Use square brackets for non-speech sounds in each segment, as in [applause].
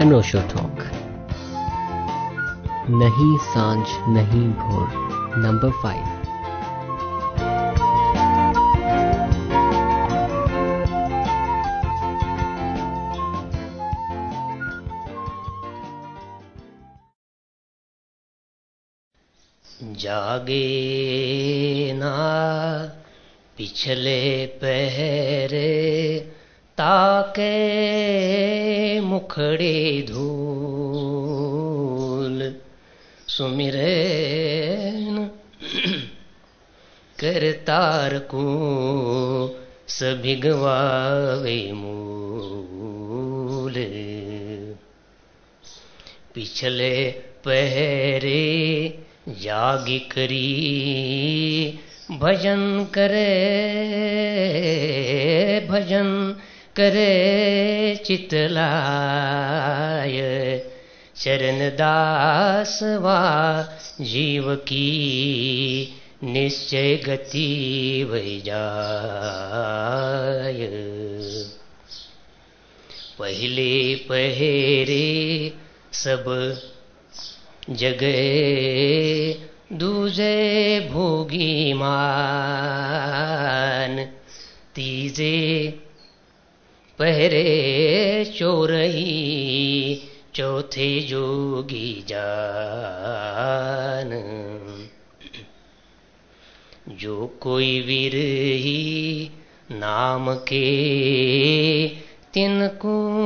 अनोशो talk नहीं साँझ नहीं भोर नंबर फाइव जागे ना पिछले पहरे ताके मुखड़े धूल। सुमिरन [clears throat] करतार को सभी गवावे मूल। पिछले पहरे जागी करी भजन करे, भजन करे चितलाय चरण दासवा जीव की निश्चय गति वही जाय। पहले पहरे सब जगे, दूजे भोगी मान। तीजे पहरे चोरही, चौथे जोगी जान। जो कोई वीर ही नाम के, तिनको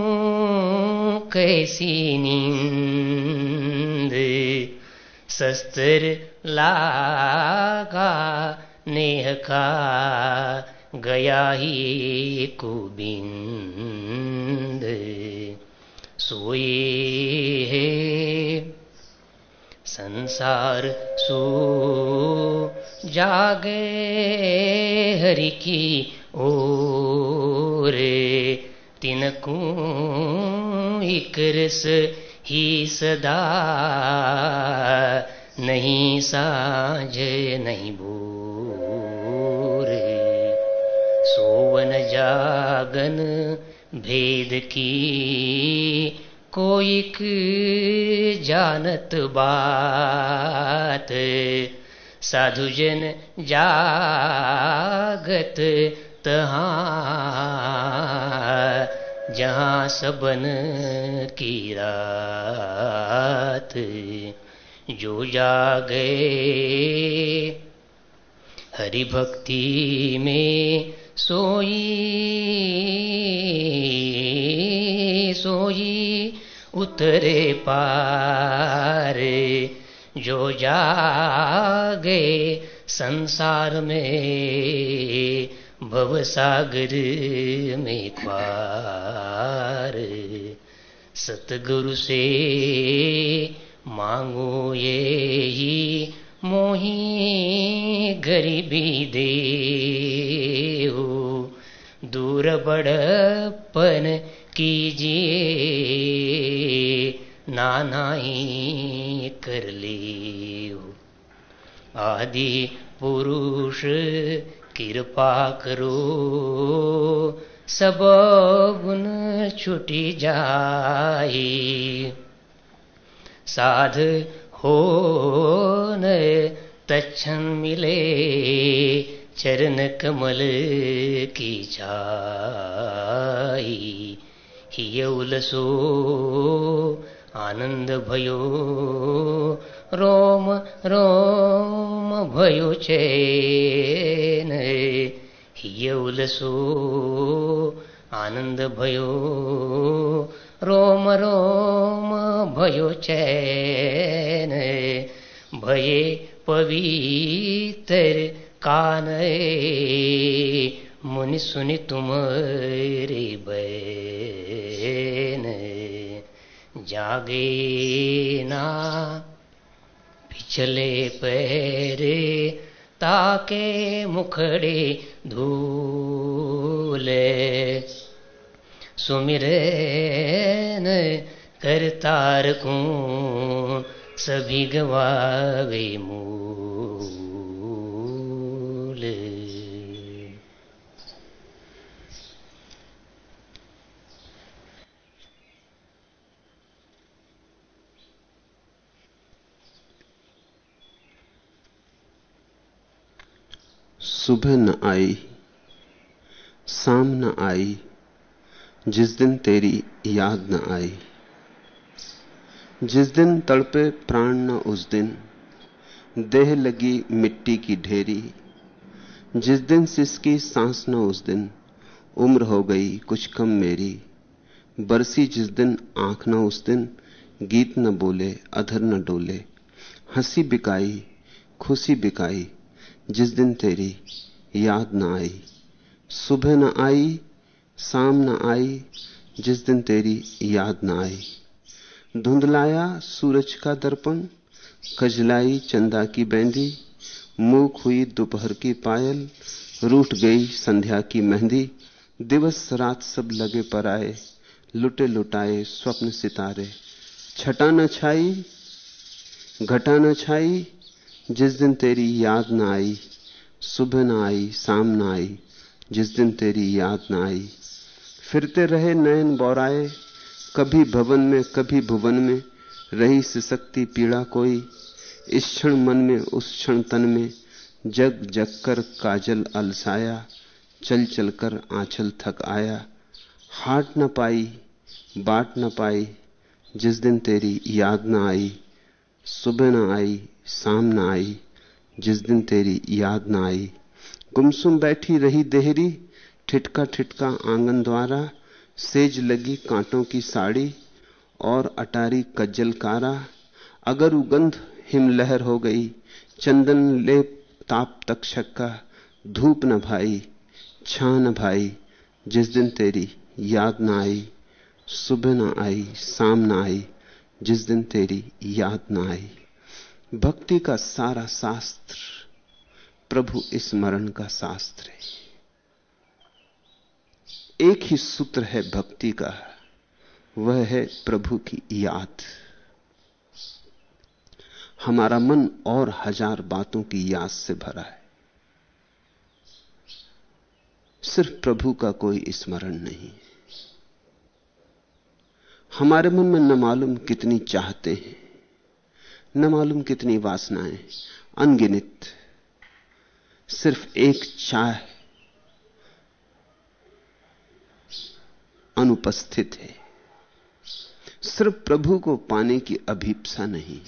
कैसी नींद? शस्त्र लागा नेह का गया ही कुबिंद। सोए है संसार सो जागे हरि की ओर। तिनको एक रस ही सदा नहीं साझ, नहीं भूर सोवन जागन भेद की। कोई जानत बात साधुजन जागत तहाँ। जहाँ सबन की रात जो जागे हरि भक्ति में सोई सोई उतरे पार, जो जागे संसार में भवसागर में पार। सतगुरु से मांगो ये ही मोही गरीबी दे दूर बड़पन कीजिए नाना ही कर ले आदि पुरुष कृपा करो, सब गुण छुटी जाए। साध हो न तक्षण मिले चरण कमल की छाई, हिय उलसो, आनंद भयो। रोम रोम भयो चैन हिय उलसो, आनंद भयो। रोम रोम भयो चैन भये पवित्र कान मुनि सुनि तुम रे जागे ना, पिछले पैरे ताके मुखड़े धूले। सुमिरन करतार को सभी गवावे मूल। सुबह न आई, शाम न आई, जिस दिन तेरी याद न आई। जिस दिन तड़पे प्राण न उस दिन, देह लगी मिट्टी की ढेरी। जिस दिन सिसकी सांस न उस दिन, उम्र हो गई कुछ कम मेरी। बरसी जिस दिन आँख न उस दिन, गीत न बोले, अधर न डोले। हँसी बिकाई, खुशी बिकाई जिस दिन तेरी याद न आई। सुबह न आई, शाम न आई, जिस दिन तेरी याद न आई। धुंधलाया सूरज का दर्पण कजलाई चंदा की बैंदी, मूक हुई दोपहर की पायल, रूठ गई संध्या की मेहंदी। दिवस रात सब लगे पर आए, लुटे लुटाए स्वप्न सितारे। छटा न छाई, घटा न छाई जिस दिन तेरी याद न आई, सुबह न आई, शाम न आई, जिस दिन तेरी याद न आई, फिरते रहे नयन बौराए, कभी भवन में, कभी भुवन में, रही सिसकती पीड़ा कोई, इस क्षण मन में, उस क्षण तन में, जग जग कर काजल अलसाया, चल चल कर आंचल थक आया हाट न पाई, बाट न पाई, जिस दिन तेरी याद न आई, सुबह न आई शाम न आई, जिस दिन तेरी याद न आई। गुमसुम बैठी रही देहरी ठिटका ठिटका आँगन द्वारा, सेज लगी कांटों की साड़ी और अटारी कज्जल कारा। अगर उगंध हिमलहर हो गई, चंदन लेप ताप तक का, धूप न भाई, छा न भाई, जिस दिन तेरी याद न आई। सुबह न आई, शाम ना आई, जिस दिन तेरी याद न आई। भक्ति का सारा शास्त्र, प्रभु स्मरण का शास्त्र है। एक ही सूत्र है भक्ति का, वह है प्रभु की याद। हमारा मन और हज़ार बातों की याद से भरा है। सिर्फ़ प्रभु का कोई स्मरण नहीं। हमारे मन में न मालूम कितनी चाहते हैं। न मालूम कितनी वासनाएँ, अनगिनित, सिर्फ़ एक चाह अनुपस्थित है। सिर्फ़ प्रभु को पाने की अभीपसा नहीं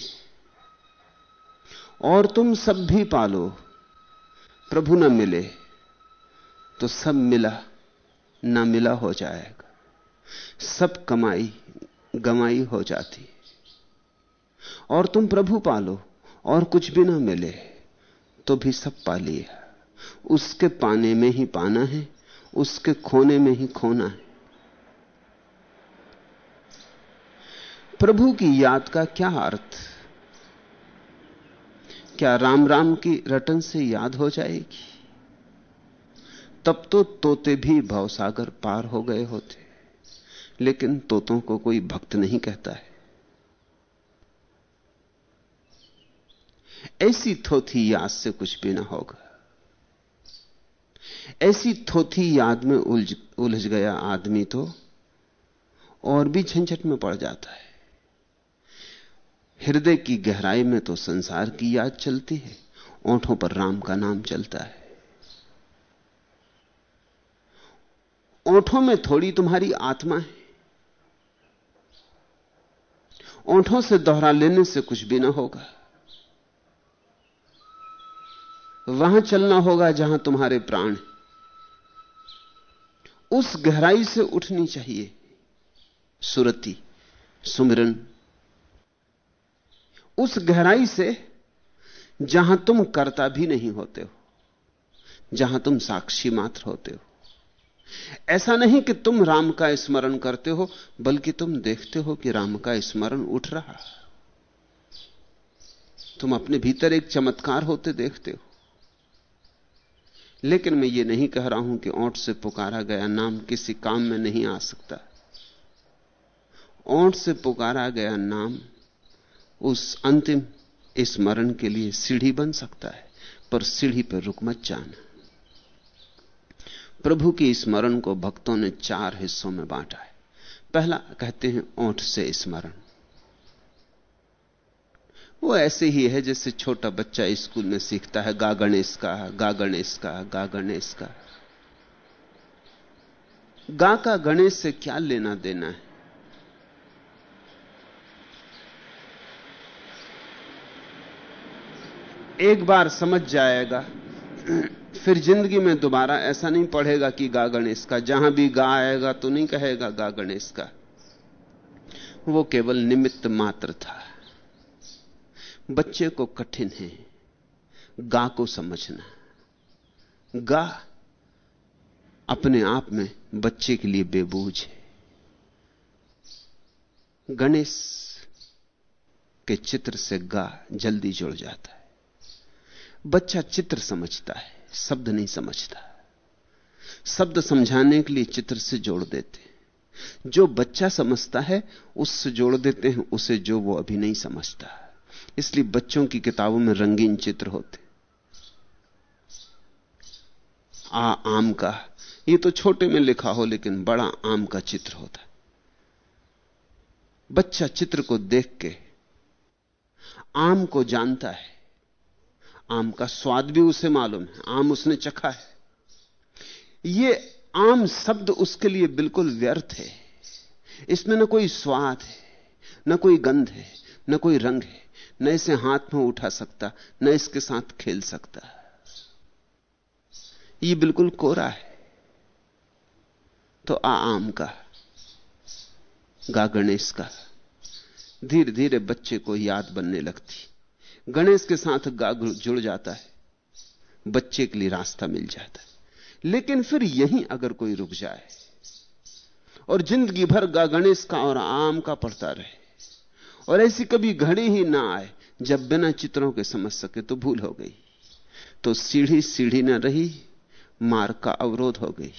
और तुम सब भी पालो, प्रभु न मिले तो सब मिला, ना मिला हो जाएगा। सब कमाई, गमाई हो जाती और तुम प्रभु पालो, और कुछ भी ना मिले तो भी सब पा लिया उसके पाने में ही पाना है, उसके खोने में ही खोना है। प्रभु की याद का क्या अर्थ? क्या राम राम की रटन से याद हो जाएगी? तब तो तोते भी भवसागर पार हो गए होते, लेकिन तोतों को कोई भक्त नहीं कहता है। ऐसी थोथी याद से कुछ भी ना होगा। ऐसी थोथी याद में उलझ उलझ गया आदमी तो और भी झंझट में पड़ जाता है। हृदय की गहराई में तो संसार की याद चलती है, ओंठों पर राम का नाम चलता है। ओंठों में थोड़ी तुम्हारी आत्मा है। ओंठों से दोहरा लेने से कुछ भी ना होगा। वहाँ चलना होगा जहाँ तुम्हारे प्राण उस गहराई से उठनी चाहिए, सुरति, सुमिरन। उस गहराई से जहाँ तुम करता भी नहीं होते हो, जहाँ तुम साक्षी मात्र होते हो। ऐसा नहीं कि तुम राम का स्मरण करते हो, बल्कि तुम देखते हो कि राम का स्मरण उठ रहा। तुम अपने भीतर एक चमत्कार होते देखते हो। लेकिन मैं ये नहीं कह रहा हूँ कि ओंठ से पुकारा गया नाम किसी काम में नहीं आ सकता। ओंठ से पुकारा गया नाम उस अंतिम स्मरण के लिए सीढ़ी बन सकता है, पर सीढ़ी पर रुक मत जाना। प्रभु की स्मरण को भक्तों ने चार हिस्सों में बांटा है। पहला कहते हैं ओंठ से स्मरण। वो ऐसे ही है जैसे छोटा बच्चा स्कूल में सीखता है गा गणेश का गा गणेश का गा गणेश का गा का गणेश से क्या लेना देना है? एक बार समझ जाएगा, फिर ज़िंदगी में दोबारा ऐसा नहीं पढ़ेगा कि गा गणेश का जहाँ भी गा आएगा तो नहीं कहेगा गा गणेश का वो केवल निमित्त मात्र था। बच्चे को कठिन है गा को समझना। गा अपने आप में बच्चे के लिए बेबूझ है। गणेश के चित्र से गा जल्दी जुड़ जाता है। बच्चा चित्र समझता है, शब्द नहीं समझता। शब्द समझाने के लिए चित्र से जोड़ देते जो बच्चा समझता है, उससे जोड़ देते हैं, उसे जो वो अभी नहीं समझता। इसलिए बच्चों की किताबों में रंगीन चित्र होते। आ आम का, ये तो छोटे में लिखा हो लेकिन बड़ा आम का चित्र होता। बच्चा चित्र को देख के आम को जानता है। आम का स्वाद भी उसे मालूम है, आम उसने चखा है। ये आम शब्द उसके लिए बिल्कुल व्यर्थ है। इसमें न कोई स्वाद है, न कोई गंध है, न कोई रंग है। न इसे हाथ में उठा सकता, न इसके साथ खेल सकता। ये बिल्कुल कोरा है। तो आ आम का गा गणेश का धीरे धीरे बच्चे को याद बनने लगती। गणेश के साथ गा जुड़ जाता है। बच्चे के लिए रास्ता मिल जाता है। लेकिन फिर यहीं अगर कोई रुक जाए, और ज़िंदगी भर गा गणेश का और आम का पढ़ता रहे और ऐसी कभी घड़ी ही ना आए। जब बिना चित्रों के समझ सके तो भूल हो गई। तो सीढ़ी सीढ़ी न रही मार्ग का अवरोध हो गई।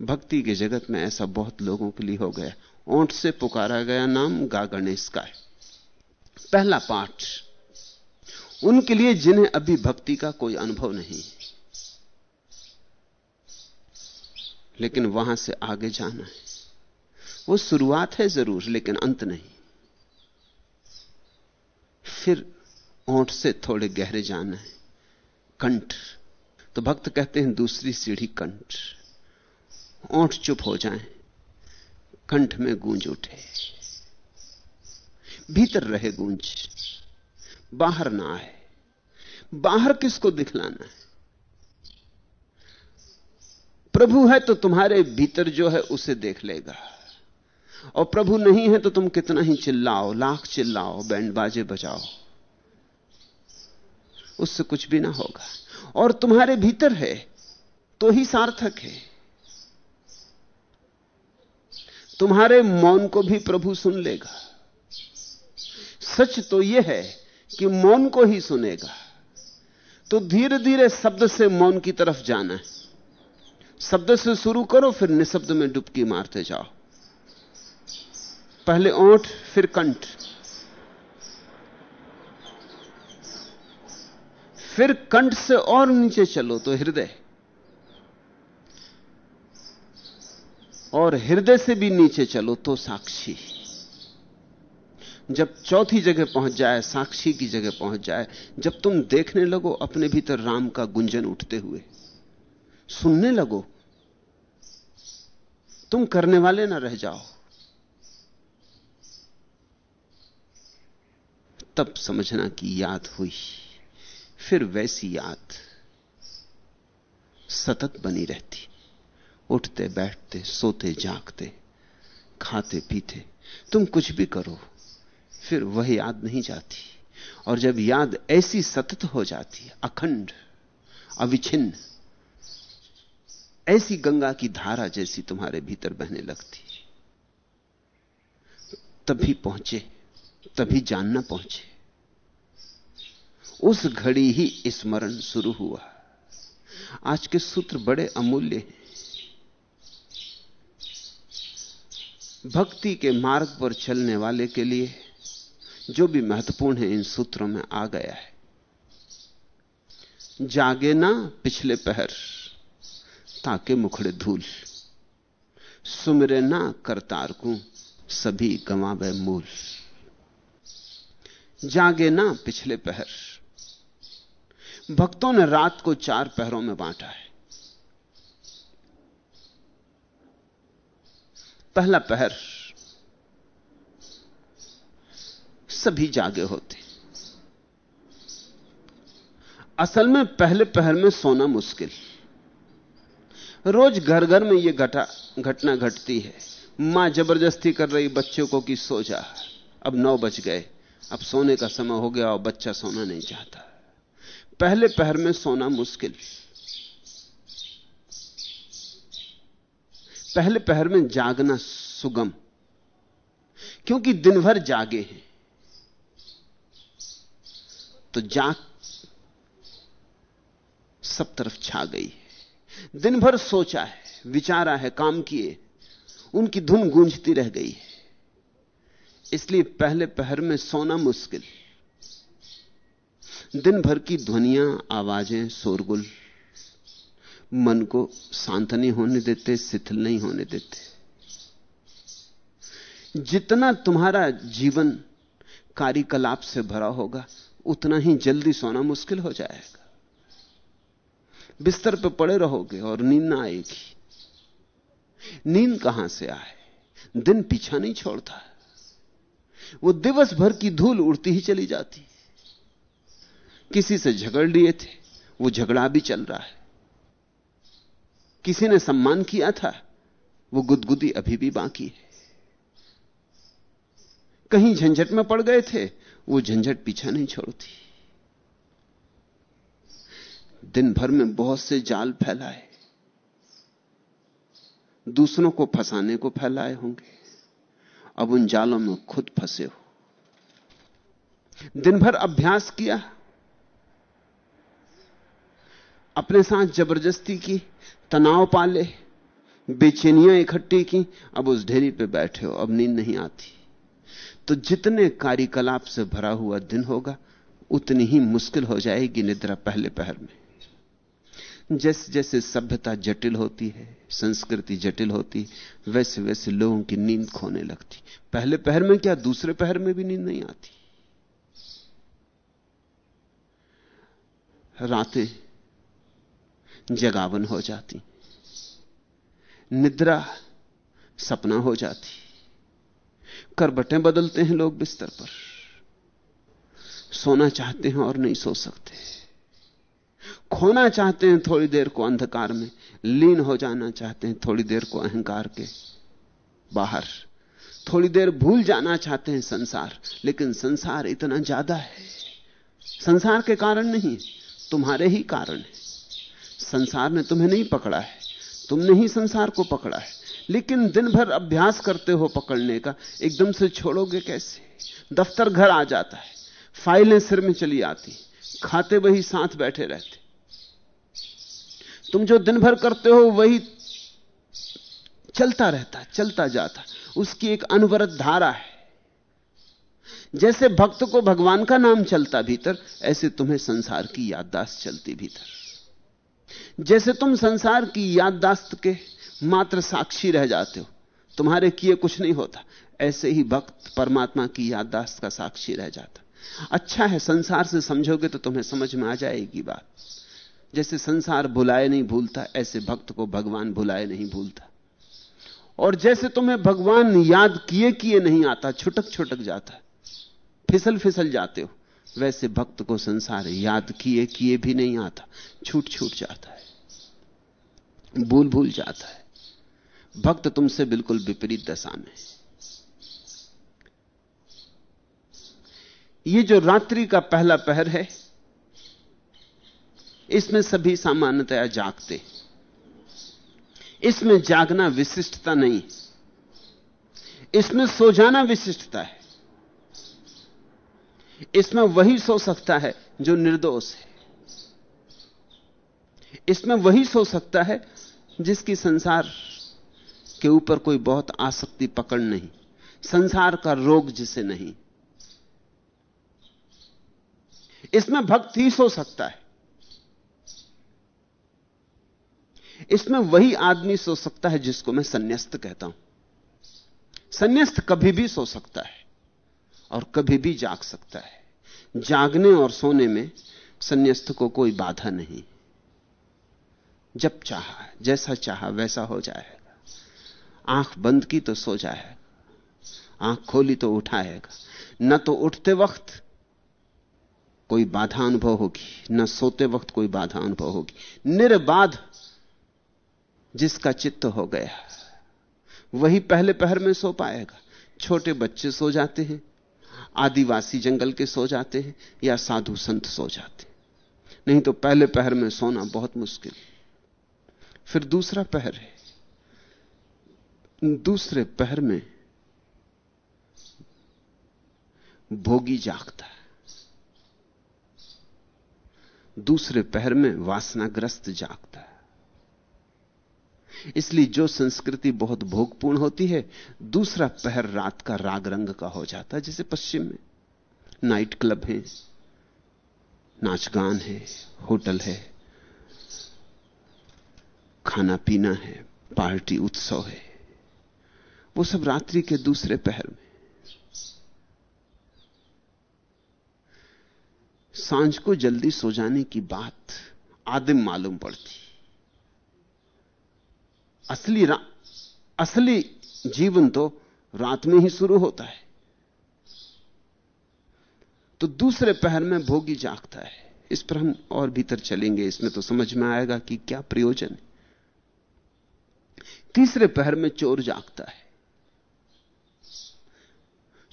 भक्ति के जगत में ऐसा बहुत लोगों के लिए हो गया। ओंठ से पुकारा गया नाम गा गणेश का है। पहला पाठ, उनके लिए जिन्हें अभी भक्ति का कोई अनुभव नहीं। लेकिन वहाँ से आगे जाना है। वो शुरुआत है ज़रूर, लेकिन अंत नहीं। फिर ओंठ से थोड़े गहरे जाना है। कंठ। तो भक्त कहते हैं दूसरी सीढ़ी कंठ। ओंठ चुप हो जाएँ, कंठ में गूंज उठे। भीतर रहे गूंज। बाहर ना आए। बाहर किसको दिखलाना है? प्रभु है तो तुम्हारे भीतर जो है उसे देख लेगा। और प्रभु नहीं है तो तुम कितना ही चिल्लाओ, लाख चिल्लाओ बैंड बाजे बजाओ। उससे कुछ भी ना होगा। और तुम्हारे भीतर है तो ही सार्थक है। तुम्हारे मौन को भी प्रभु सुन लेगा। सच तो यह है कि मौन को ही सुनेगा। तो धीरे धीरे शब्द से मौन की तरफ़ जाना है। शब्द से शुरू करो, फिर निशब्द में डुबकी मारते जाओ। पहले ओठ, फिर कंठ। फिर कंठ से और नीचे चलो तो हृदय। और हृदय से भी नीचे चलो तो साक्षी। जब चौथी जगह पहुँच जाए, साक्षी की जगह पहुँच जाए, जब तुम देखने लगो, अपने भीतर राम का गुंजन उठते हुए, सुनने लगो, तुम करने वाले ना रह जाओ। तब समझना कि याद हुई। फिर वैसी याद सतत बनी रहती। उठते, बैठते, सोते, जागते, खाते, पीते। तुम कुछ भी करो, फिर वह याद नहीं जाती। और जब याद ऐसी सतत हो जाती, अखंड, अविच्छिन्न, ऐसी गंगा की धारा जैसी तुम्हारे भीतर बहने लगती तभी पहुँचे। तभी जानना पहुँचे। उस घड़ी ही स्मरण शुरू हुआ। आज के सूत्र बड़े अमूल्य हैं। भक्ति के मार्ग पर चलने वाले के लिए जो भी महत्वपूर्ण है, इन सूत्रों में आ गया है। जागे ना पिछले पहर, ताके मुखड़े धूल। सुमरे ना करतार को, सभी गवावे मूल। जागे ना पिछले पहर। भक्तों ने रात को चार पहरों में बांटा है। पहला पहर, सभी जागे होते। असल में पहले पहर में सोना मुश्किल। रोज घर घर में यह घटा, घटना घटती है। माँ ज़बरदस्ती कर रही बच्चों को कि सो जा। अब नौ बज गए। अब सोने का समय हो गया और बच्चा सोना नहीं चाहता। पहले पहर में सोना मुश्किल। पहले पहर में जागना सुगम। क्योंकि दिन भर जागे हैं। तो जाग सब तरफ़ छा गई दिन भर सोचा है, विचारा है, काम किए। उनकी धुन गूंजती रह गई है। इसलिए पहले पहर में सोना मुश्किल। दिन भर की ध्वनियाँ, आवाज़ें शोरगुल। मन को शांत नहीं होने देते, शिथिल नहीं होने देते। जितना तुम्हारा जीवन कार्यकलाप से भरा होगा, उतना ही जल्दी सोना मुश्किल हो जाएगा। बिस्तर पर पड़े रहोगे और नींद ना आएगी। नींद कहाँ से आए? दिन पीछा नहीं छोड़ता। वो दिवस भर की धूल उड़ती ही चली जाती किसी से झगड़ लिए थे, वो झगड़ा भी चल रहा है। किसी ने सम्मान किया था, वो गुदगुदी अभी भी बाकी है। कहीं झंझट में पड़ गए थे, वो झंझट पीछा नहीं छोड़ती। दिन भर में बहुत से जाल फैलाए। दूसरों को फंसाने को फैलाए होंगे। अब उन जालों में खुद फंसे हो। दिन भर अभ्यास किया, अपने साथ ज़बरदस्ती की, तनाव पाले, बेचैनियाँ इकट्ठी की, अब उस ढेरी पे बैठे हो, अब नींद नहीं आती। तो जितने कार्यकलाप से भरा हुआ दिन होगा, उतनी ही मुश्किल हो जाएगी निद्रा पहले पहर में। जैसे जैसे सभ्यता जटिल होती है, संस्कृति जटिल होती वैसे वैसे लोगों की नींद खोने लगती। पहले पहर में क्या, दूसरे पहर में भी नींद नहीं आती? रातें जगावन हो जाती। निद्रा सपना हो जाती। करबटें बदलते हैं लोग बिस्तर पर। सोना चाहते हैं और नहीं सो सकते। खोना चाहते हैं थोड़ी देर को अंधकार में, लीन हो जाना चाहते हैं थोड़ी देर को अहंकार के बाहर, थोड़ी देर भूल जाना चाहते हैं संसार, लेकिन संसार इतना ज़्यादा है। संसार के कारण नहीं, तुम्हारे ही कारण है। संसार ने तुम्हें नहीं पकड़ा है, तुमने ही संसार को पकड़ा है, लेकिन दिन भर अभ्यास करते हो पकड़ने का, एकदम से छोड़ोगे कैसे? दफ्तर घर आ जाता है, फाइलें सिर में चली आती, खाते वही साथ बैठे रहते। तुम जो दिन भर करते हो, वही चलता रहता, चलता जाता। उसकी एक अनवरत धारा है। जैसे भक्त को भगवान का नाम चलता भीतर, ऐसे तुम्हें संसार की याददाश्त चलती भीतर। जैसे तुम संसार की याददाश्त के मात्र साक्षी रह जाते हो, तुम्हारे किए कुछ नहीं होता। ऐसे ही भक्त परमात्मा की याददाश्त का साक्षी रह जाता। अच्छा है, संसार से समझोगे तो तुम्हें समझ में आ जाएगी बात। जैसे संसार भुलाए नहीं भूलता, ऐसे भक्त को भगवान भुलाए नहीं भूलता। और जैसे तुम्हें भगवान याद किए किए नहीं आता, छुटक छुटक जाता फिसल फिसल जाते हो, वैसे भक्त को संसार याद किए किए भी नहीं आता, छूट छूट जाता है, भूल भूल जाता है। भक्त तुमसे बिल्कुल विपरीत दशा में ये जो रात्रि का पहला पहर है इसमें सभी सामान्यतया जागते इसमें जागना विशिष्टता नहीं। इसमें सो जाना विशिष्टता है। इसमें वही सो सकता है जो निर्दोष है। इसमें वही सो सकता है जिसकी संसार के ऊपर कोई बहुत आसक्ति पकड़ नहीं। संसार का रोग जिसे नहीं। इसमें भक्त सो सकता है। इसमें वही आदमी सो सकता है जिसको मैं संन्यास्त कहता हूँ। संन्यास्त कभी भी सो सकता है और कभी भी जाग सकता है। जागने और सोने में संन्यास्त को कोई बाधा नहीं। जब चाहा, जैसा चाहा, वैसा हो जाएगा। आँख बंद की तो सो जाएगा। आँख खोली तो उठाएगा। न तो उठते वक्त कोई बाधा अनुभव होगी, न सोते वक्त कोई बाधा अनुभव होगी। निर्बाध जिसका चित्त हो गया। वही पहले पहर में सो पाएगा। छोटे बच्चे सो जाते हैं, आदिवासी जंगल के सो जाते हैं या साधु संत सो जाते हैं। नहीं तो पहले पहर में सोना बहुत मुश्किल। फिर दूसरा पहर है। दूसरे पहर में भोगी जागता है। दूसरे पहर में वासनाग्रस्त जागता है। इसलिए जो संस्कृति बहुत भोगपूर्ण होती है, दूसरा पहर रात का राग रंग का हो जाता है, जैसे पश्चिम में। नाइट क्लब है, नाच गान है, होटल है, खाना पीना है, पार्टी उत्सव है, वो सब रात्रि के दूसरे पहर में। साँझ को जल्दी सो जाने की बात आदिम मालूम पड़ती। असली असली जीवन तो रात में ही शुरू होता है। तो दूसरे पहर में भोगी जागता है। इस पर हम और भीतर चलेंगे। इसमें तो समझ में आएगा कि क्या प्रयोजन तीसरे पहर में चोर जागता है।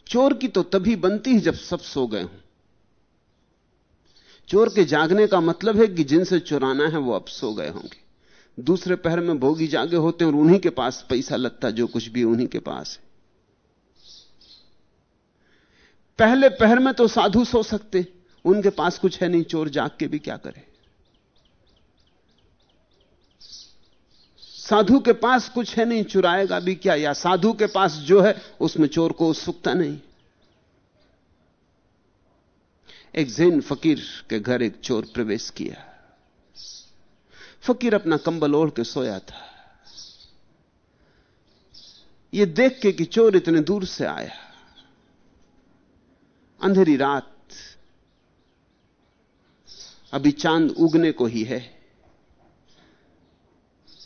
चोर की तो तभी बनती है जब सब सो गए हों। चोर के जागने का मतलब है कि जिनसे चुराना है वो अब सो गए होंगे। दूसरे पहर में भोगी जागे होते हैं और उन्हीं के पास पैसा लगता जो कुछ भी उन्हीं के पास है। पहले पहर में तो साधु सो सकते, उनके पास कुछ है नहीं, चोर जाग के भी क्या करे? साधु के पास कुछ है नहीं, चुराएगा भी क्या? या साधु के पास जो है, उसमें चोर को उत्सुकता नहीं। एक जैन फकीर के घर एक चोर प्रवेश किया। फकीर अपना कंबल ओढ़ के सोया था। यह देख के कि चोर इतने दूर से आया। अंधेरी रात अभी चाँद उगने को ही है।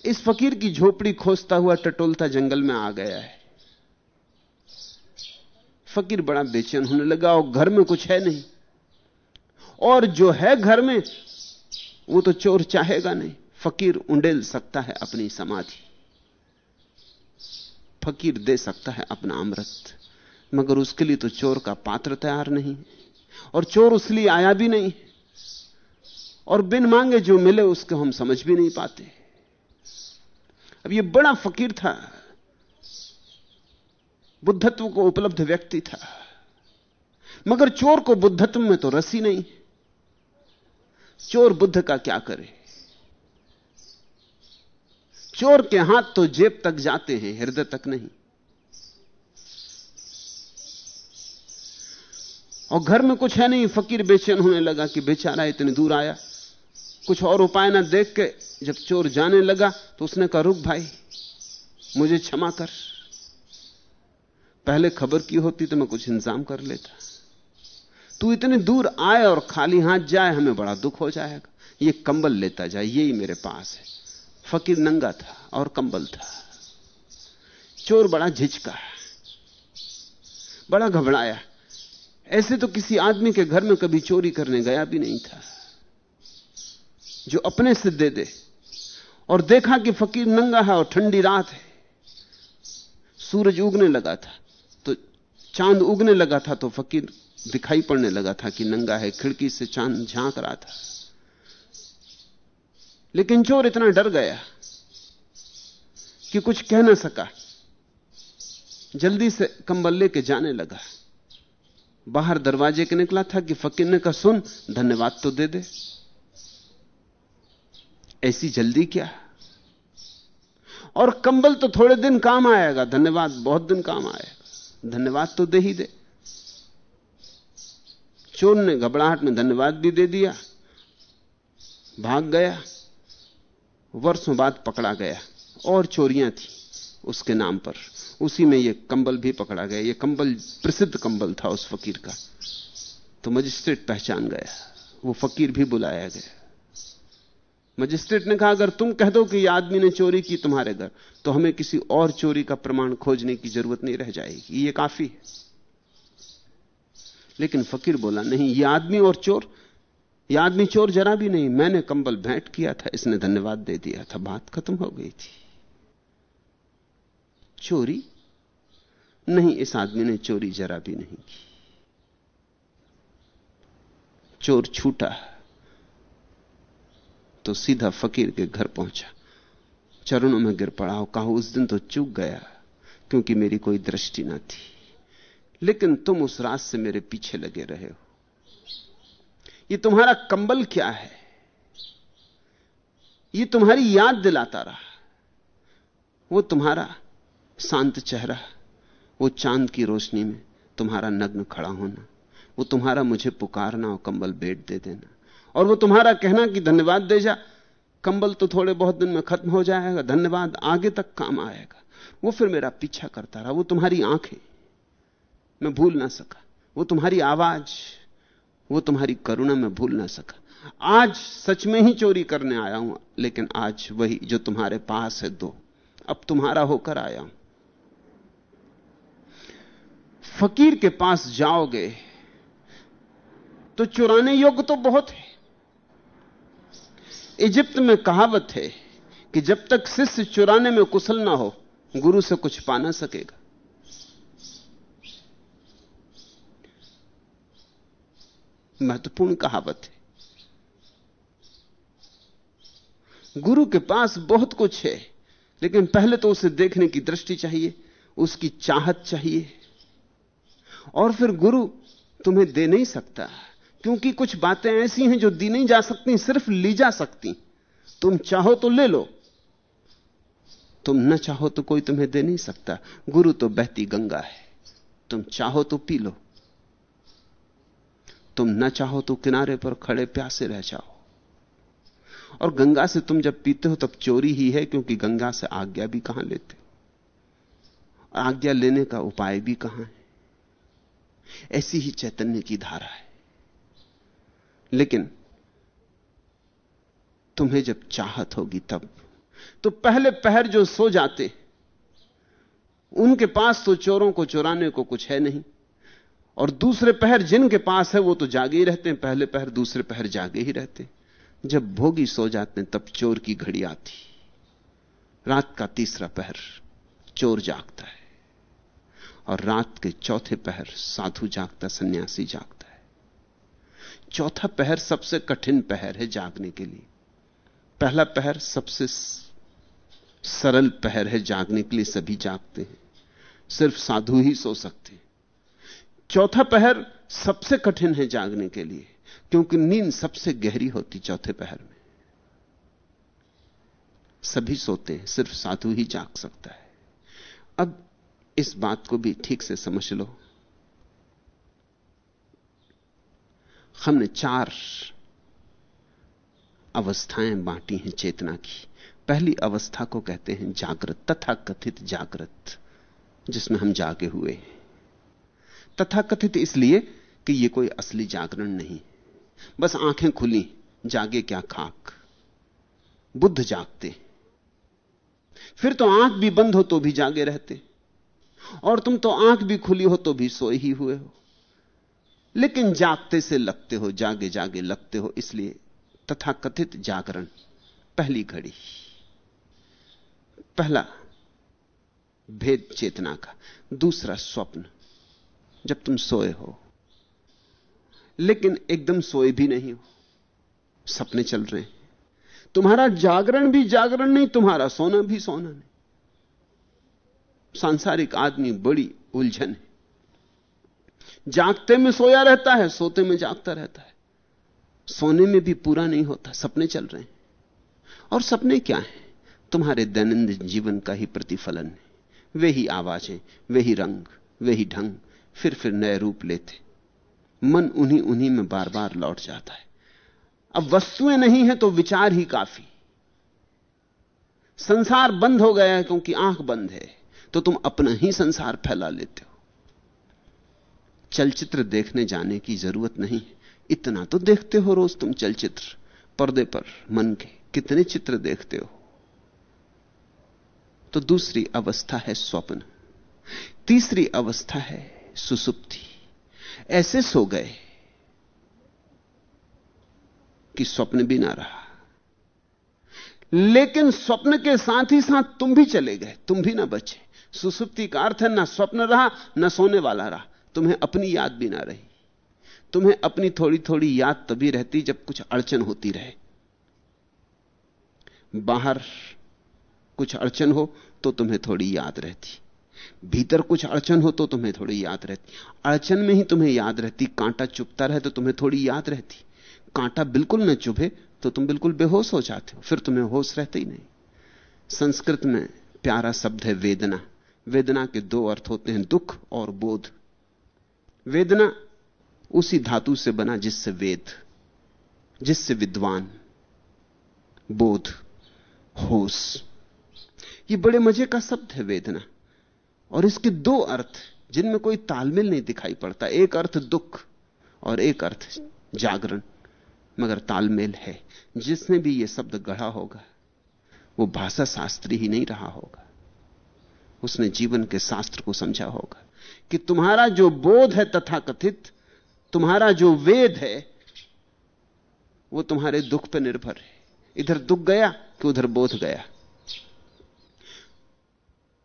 इस फकीर की झोपड़ी खोजता हुआ टटोलता जंगल में आ गया है। फकीर बड़ा बेचैन होने लगा, और घर में कुछ है नहीं। और जो है घर में, वो तो चोर चाहेगा नहीं। फकीर उंडेल सकता है अपनी समाधि। फकीर दे सकता है अपना अमृत। मगर उसके लिए तो चोर का पात्र तैयार नहीं और चोर उस लिए आया भी नहीं और बिन मांगे जो मिले उसको हम समझ भी नहीं पाते। अब ये बड़ा फकीर था। बुद्धत्व को उपलब्ध व्यक्ति था। मगर चोर को बुद्धत्व में तो रसी नहीं। चोर बुद्ध का क्या करे? चोर के हाथ तो जेब तक जाते हैं, हृदय तक नहीं। और घर में कुछ है नहीं, फकीर बेचैन होने लगा कि बेचारा इतनी दूर आया। कुछ और उपाय ना देख के जब चोर जाने लगा तो उसने कहा, रुक भाई, मुझे क्षमा कर। पहले खबर की होती तो मैं कुछ इंतज़ाम कर लेता। तू इतने दूर आए और खाली हाथ जाए, हमें बड़ा दुख हो जाएगा। ये कंबल लेता जाए यही मेरे पास है। फकीर नंगा था और कंबल था। चोर बड़ा झिझका बड़ा घबराया ऐसे तो किसी आदमी के घर में कभी चोरी करने गया भी नहीं था। जो अपने से दे दे और देखा कि फकीर नंगा है और ठंडी रात है, सूरज उगने लगा था तो चाँद उगने लगा था तो फकीर दिखाई पड़ने लगा था कि नंगा है, खिड़की से चाँद झाँक रहा था। लेकिन चोर इतना डर गया कि कुछ कह ना सका। जल्दी से कंबल लेके जाने लगा। बाहर दरवाजे के निकला था कि फकीर ने कहा, सुन, धन्यवाद तो दे दे। ऐसी जल्दी क्या? और कंबल तो थोड़े दिन काम आएगा, धन्यवाद, बहुत दिन काम आएगा। धन्यवाद तो दे ही दे। चोर ने घबराहट में धन्यवाद भी दे दिया, भाग गया। वर्षों बाद पकड़ा गया। और चोरियाँ थी उसके नाम पर। उसी में यह कंबल भी पकड़ा गया। यह कंबल, प्रसिद्ध कंबल था उस फकीर का। तो मजिस्ट्रेट पहचान गया। वो फकीर भी बुलाया गया। मजिस्ट्रेट ने कहा, अगर तुम कह दो कि आदमी ने चोरी की तुम्हारे घर तो हमें किसी और चोरी का प्रमाण खोजने की ज़रूरत नहीं रह जाएगी। ये काफ़ी है। लेकिन फकीर बोला, नहीं यह आदमी और चोर यह आदमी चोर जरा भी नहीं, मैंने कंबल भेंट किया था, इसने धन्यवाद दे दिया था, बात खत्म हो गई थी। चोरी? नहीं, इस आदमी ने चोरी जरा भी नहीं की। चोर छूटा तो सीधा फकीर के घर पहुँचा। चरणों में गिर पड़ा हो कहा, उस दिन तो चूक गया, क्योंकि मेरी कोई दृष्टि ना थी। लेकिन तुम उस रात से मेरे पीछे लगे रहे हो। ये तुम्हारा कंबल क्या है? ये तुम्हारी याद दिलाता रहा। वो तुम्हारा शांत चेहरा, वो चाँद की रोशनी में तुम्हारा नग्न खड़ा होना, वो तुम्हारा मुझे पुकारना और कंबल बेट दे देना, और वो तुम्हारा कहना कि धन्यवाद दे जा, कंबल तो थोड़े बहुत दिन में खत्म हो जाएगा, धन्यवाद, आगे तक काम आएगा। वो फिर मेरा पीछा करता रहा, वो तुम्हारी आँखें, मैं भूल ना सका, वो तुम्हारी आवाज़ वो तुम्हारी करुणा में भूल ना सका। आज सच में ही चोरी करने आया हूँ, लेकिन आज वही जो तुम्हारे पास है दो। अब तुम्हारा होकर आया हूँ। फकीर के पास जाओगे तो चुराने योग्य तो बहुत है। इजिप्त में कहावत है कि जब तक शिष्य चुराने में कुशल ना हो, गुरु से कुछ पा ना सकेगा। महत्वपूर्ण कहावत है। गुरु के पास बहुत कुछ है, लेकिन पहले तो उसे देखने की दृष्टि चाहिए, उसकी चाहत चाहिए। और फिर गुरु तुम्हें दे नहीं सकता, क्योंकि कुछ बातें ऐसी हैं जो दी नहीं जा सकती, सिर्फ़ ली जा सकती। तुम चाहो तो ले लो, तुम न चाहो तो कोई तुम्हें दे नहीं सकता। गुरु तो बहती गंगा है, तुम चाहो तो पी लो। तुम न चाहो तो किनारे पर खड़े प्यासे रह जाओ। और गंगा से तुम जब पीते हो तब चोरी ही है, क्योंकि गंगा से आज्ञा भी कहाँ लेते? आज्ञा लेने का उपाय भी कहाँ है? ऐसी ही चैतन्य की धारा है। लेकिन तुम्हें जब चाहत होगी तब तो पहले पहर जो सो जाते, उनके पास तो चोरों को चुराने को कुछ है नहीं। और दूसरे पहर जिनके पास है, वो तो जागे ही रहते हैं। पहले पहर दूसरे पहर जागे ही रहते जब भोगी सो जाते हैं, तब चोर की घड़ी आती। रात का तीसरा पहर चोर जागता है। और रात के चौथे पहर साधु जागता, सन्यासी जागता है। चौथा पहर सबसे कठिन पहर है जागने के लिए। पहला पहर सबसे सरल पहर है जागने के लिए सभी जागते हैं। सिर्फ़ साधु ही सो सकते हैं। चौथा पहर सबसे कठिन है जागने के लिए, क्योंकि नींद सबसे गहरी होती चौथे पहर में। सभी सोते हैं, सिर्फ़ साधु ही जाग सकता है। अब इस बात को भी ठीक से समझ लो। हमने चार अवस्थाएँ बांटी हैं चेतना की। पहली अवस्था को कहते हैं जागृत तथा कथित जागृत, जिसमें हम जागे हुए हैं। तथा कथित इसलिए कि यह कोई असली जागरण नहीं। बस आँखें खुली, जागे क्या खाक। बुद्ध जागते। फिर तो आँख भी बंद हो तो भी जागे रहते। और तुम तो आँख भी खुली हो तो भी सोए ही हुए हो। लेकिन जागते से लगते हो, जागे जागे लगते हो, इसलिए तथाकथित जागरण पहली घड़ी। पहला, भेद चेतना का। दूसरा, स्वप्न। जब तुम सोए हो। लेकिन एकदम सोए भी नहीं हो। सपने चल रहे हैं। तुम्हारा जागरण भी जागरण नहीं, तुम्हारा सोना भी सोना नहीं। सांसारिक आदमी बड़ी उलझन है। जागते में सोया रहता है, सोते में जागता रहता है। सोने में भी पूरा नहीं होता, सपने चल रहे हैं। और सपने क्या हैं? तुम्हारे दैनंदिन जीवन का ही प्रतिफलन है। वे ही आवाज़ें, वे ही रंग, वे ही ढंग फिर फिर नए रूप लेते। मन उन्हीं उन्हीं में बार बार लौट जाता है। अब वस्तुएँ नहीं है तो विचार ही काफ़ी। संसार बंद हो गया है क्योंकि आँख बंद है तो तुम अपना ही संसार फैला लेते हो। चलचित्र देखने जाने की ज़रूरत नहीं इतना तो देखते हो रोज तुम चलचित्र, पर्दे पर मन के कितने चित्र देखते हो। तो दूसरी अवस्था है स्वप्न। तीसरी अवस्था है सुसुप्ति। ऐसे सो गए कि स्वप्न भी ना रहा। लेकिन स्वप्न के साथ ही साथ तुम भी चले गए, तुम भी ना बचे। सुसुप्ति का अर्थ है ना स्वप्न रहा, ना सोने वाला रहा। तुम्हें अपनी याद भी ना रही। तुम्हें अपनी थोड़ी थोड़ी याद तभी रहती जब कुछ अड़चन होती रहे। बाहर कुछ अड़चन हो तो तुम्हें थोड़ी याद रहती। भीतर कुछ अड़चन हो तो तुम्हें थोड़ी याद रहती। अड़चन में ही तुम्हें याद रहती, कांटा चुपता रहे तो तुम्हें थोड़ी याद रहती। कांटा बिल्कुल न चुभे तो तुम बिल्कुल बेहोश हो जाते हो, फिर तुम्हें होश रहते ही नहीं। संस्कृत में प्यारा शब्द है वेदना। वेदना के दो अर्थ होते हैं, दुख और बोध। वेदना उसी धातु से बना जिससे वेद, जिससे विद्वान, बोध, होश। ये बड़े मज़े का शब्द है वेदना। और इसके दो अर्थ, जिनमें कोई तालमेल नहीं दिखाई पड़ता। एक अर्थ दुख और एक अर्थ जागरण। मगर तालमेल है। जिसने भी यह शब्द गढ़ा होगा, वो भाषा शास्त्री ही नहीं रहा होगा। उसने जीवन के शास्त्र को समझा होगा कि तुम्हारा जो बोध है तथा कथित तुम्हारा जो वेद है, वो तुम्हारे दुख पर निर्भर है। इधर दुख गया कि उधर बोध गया।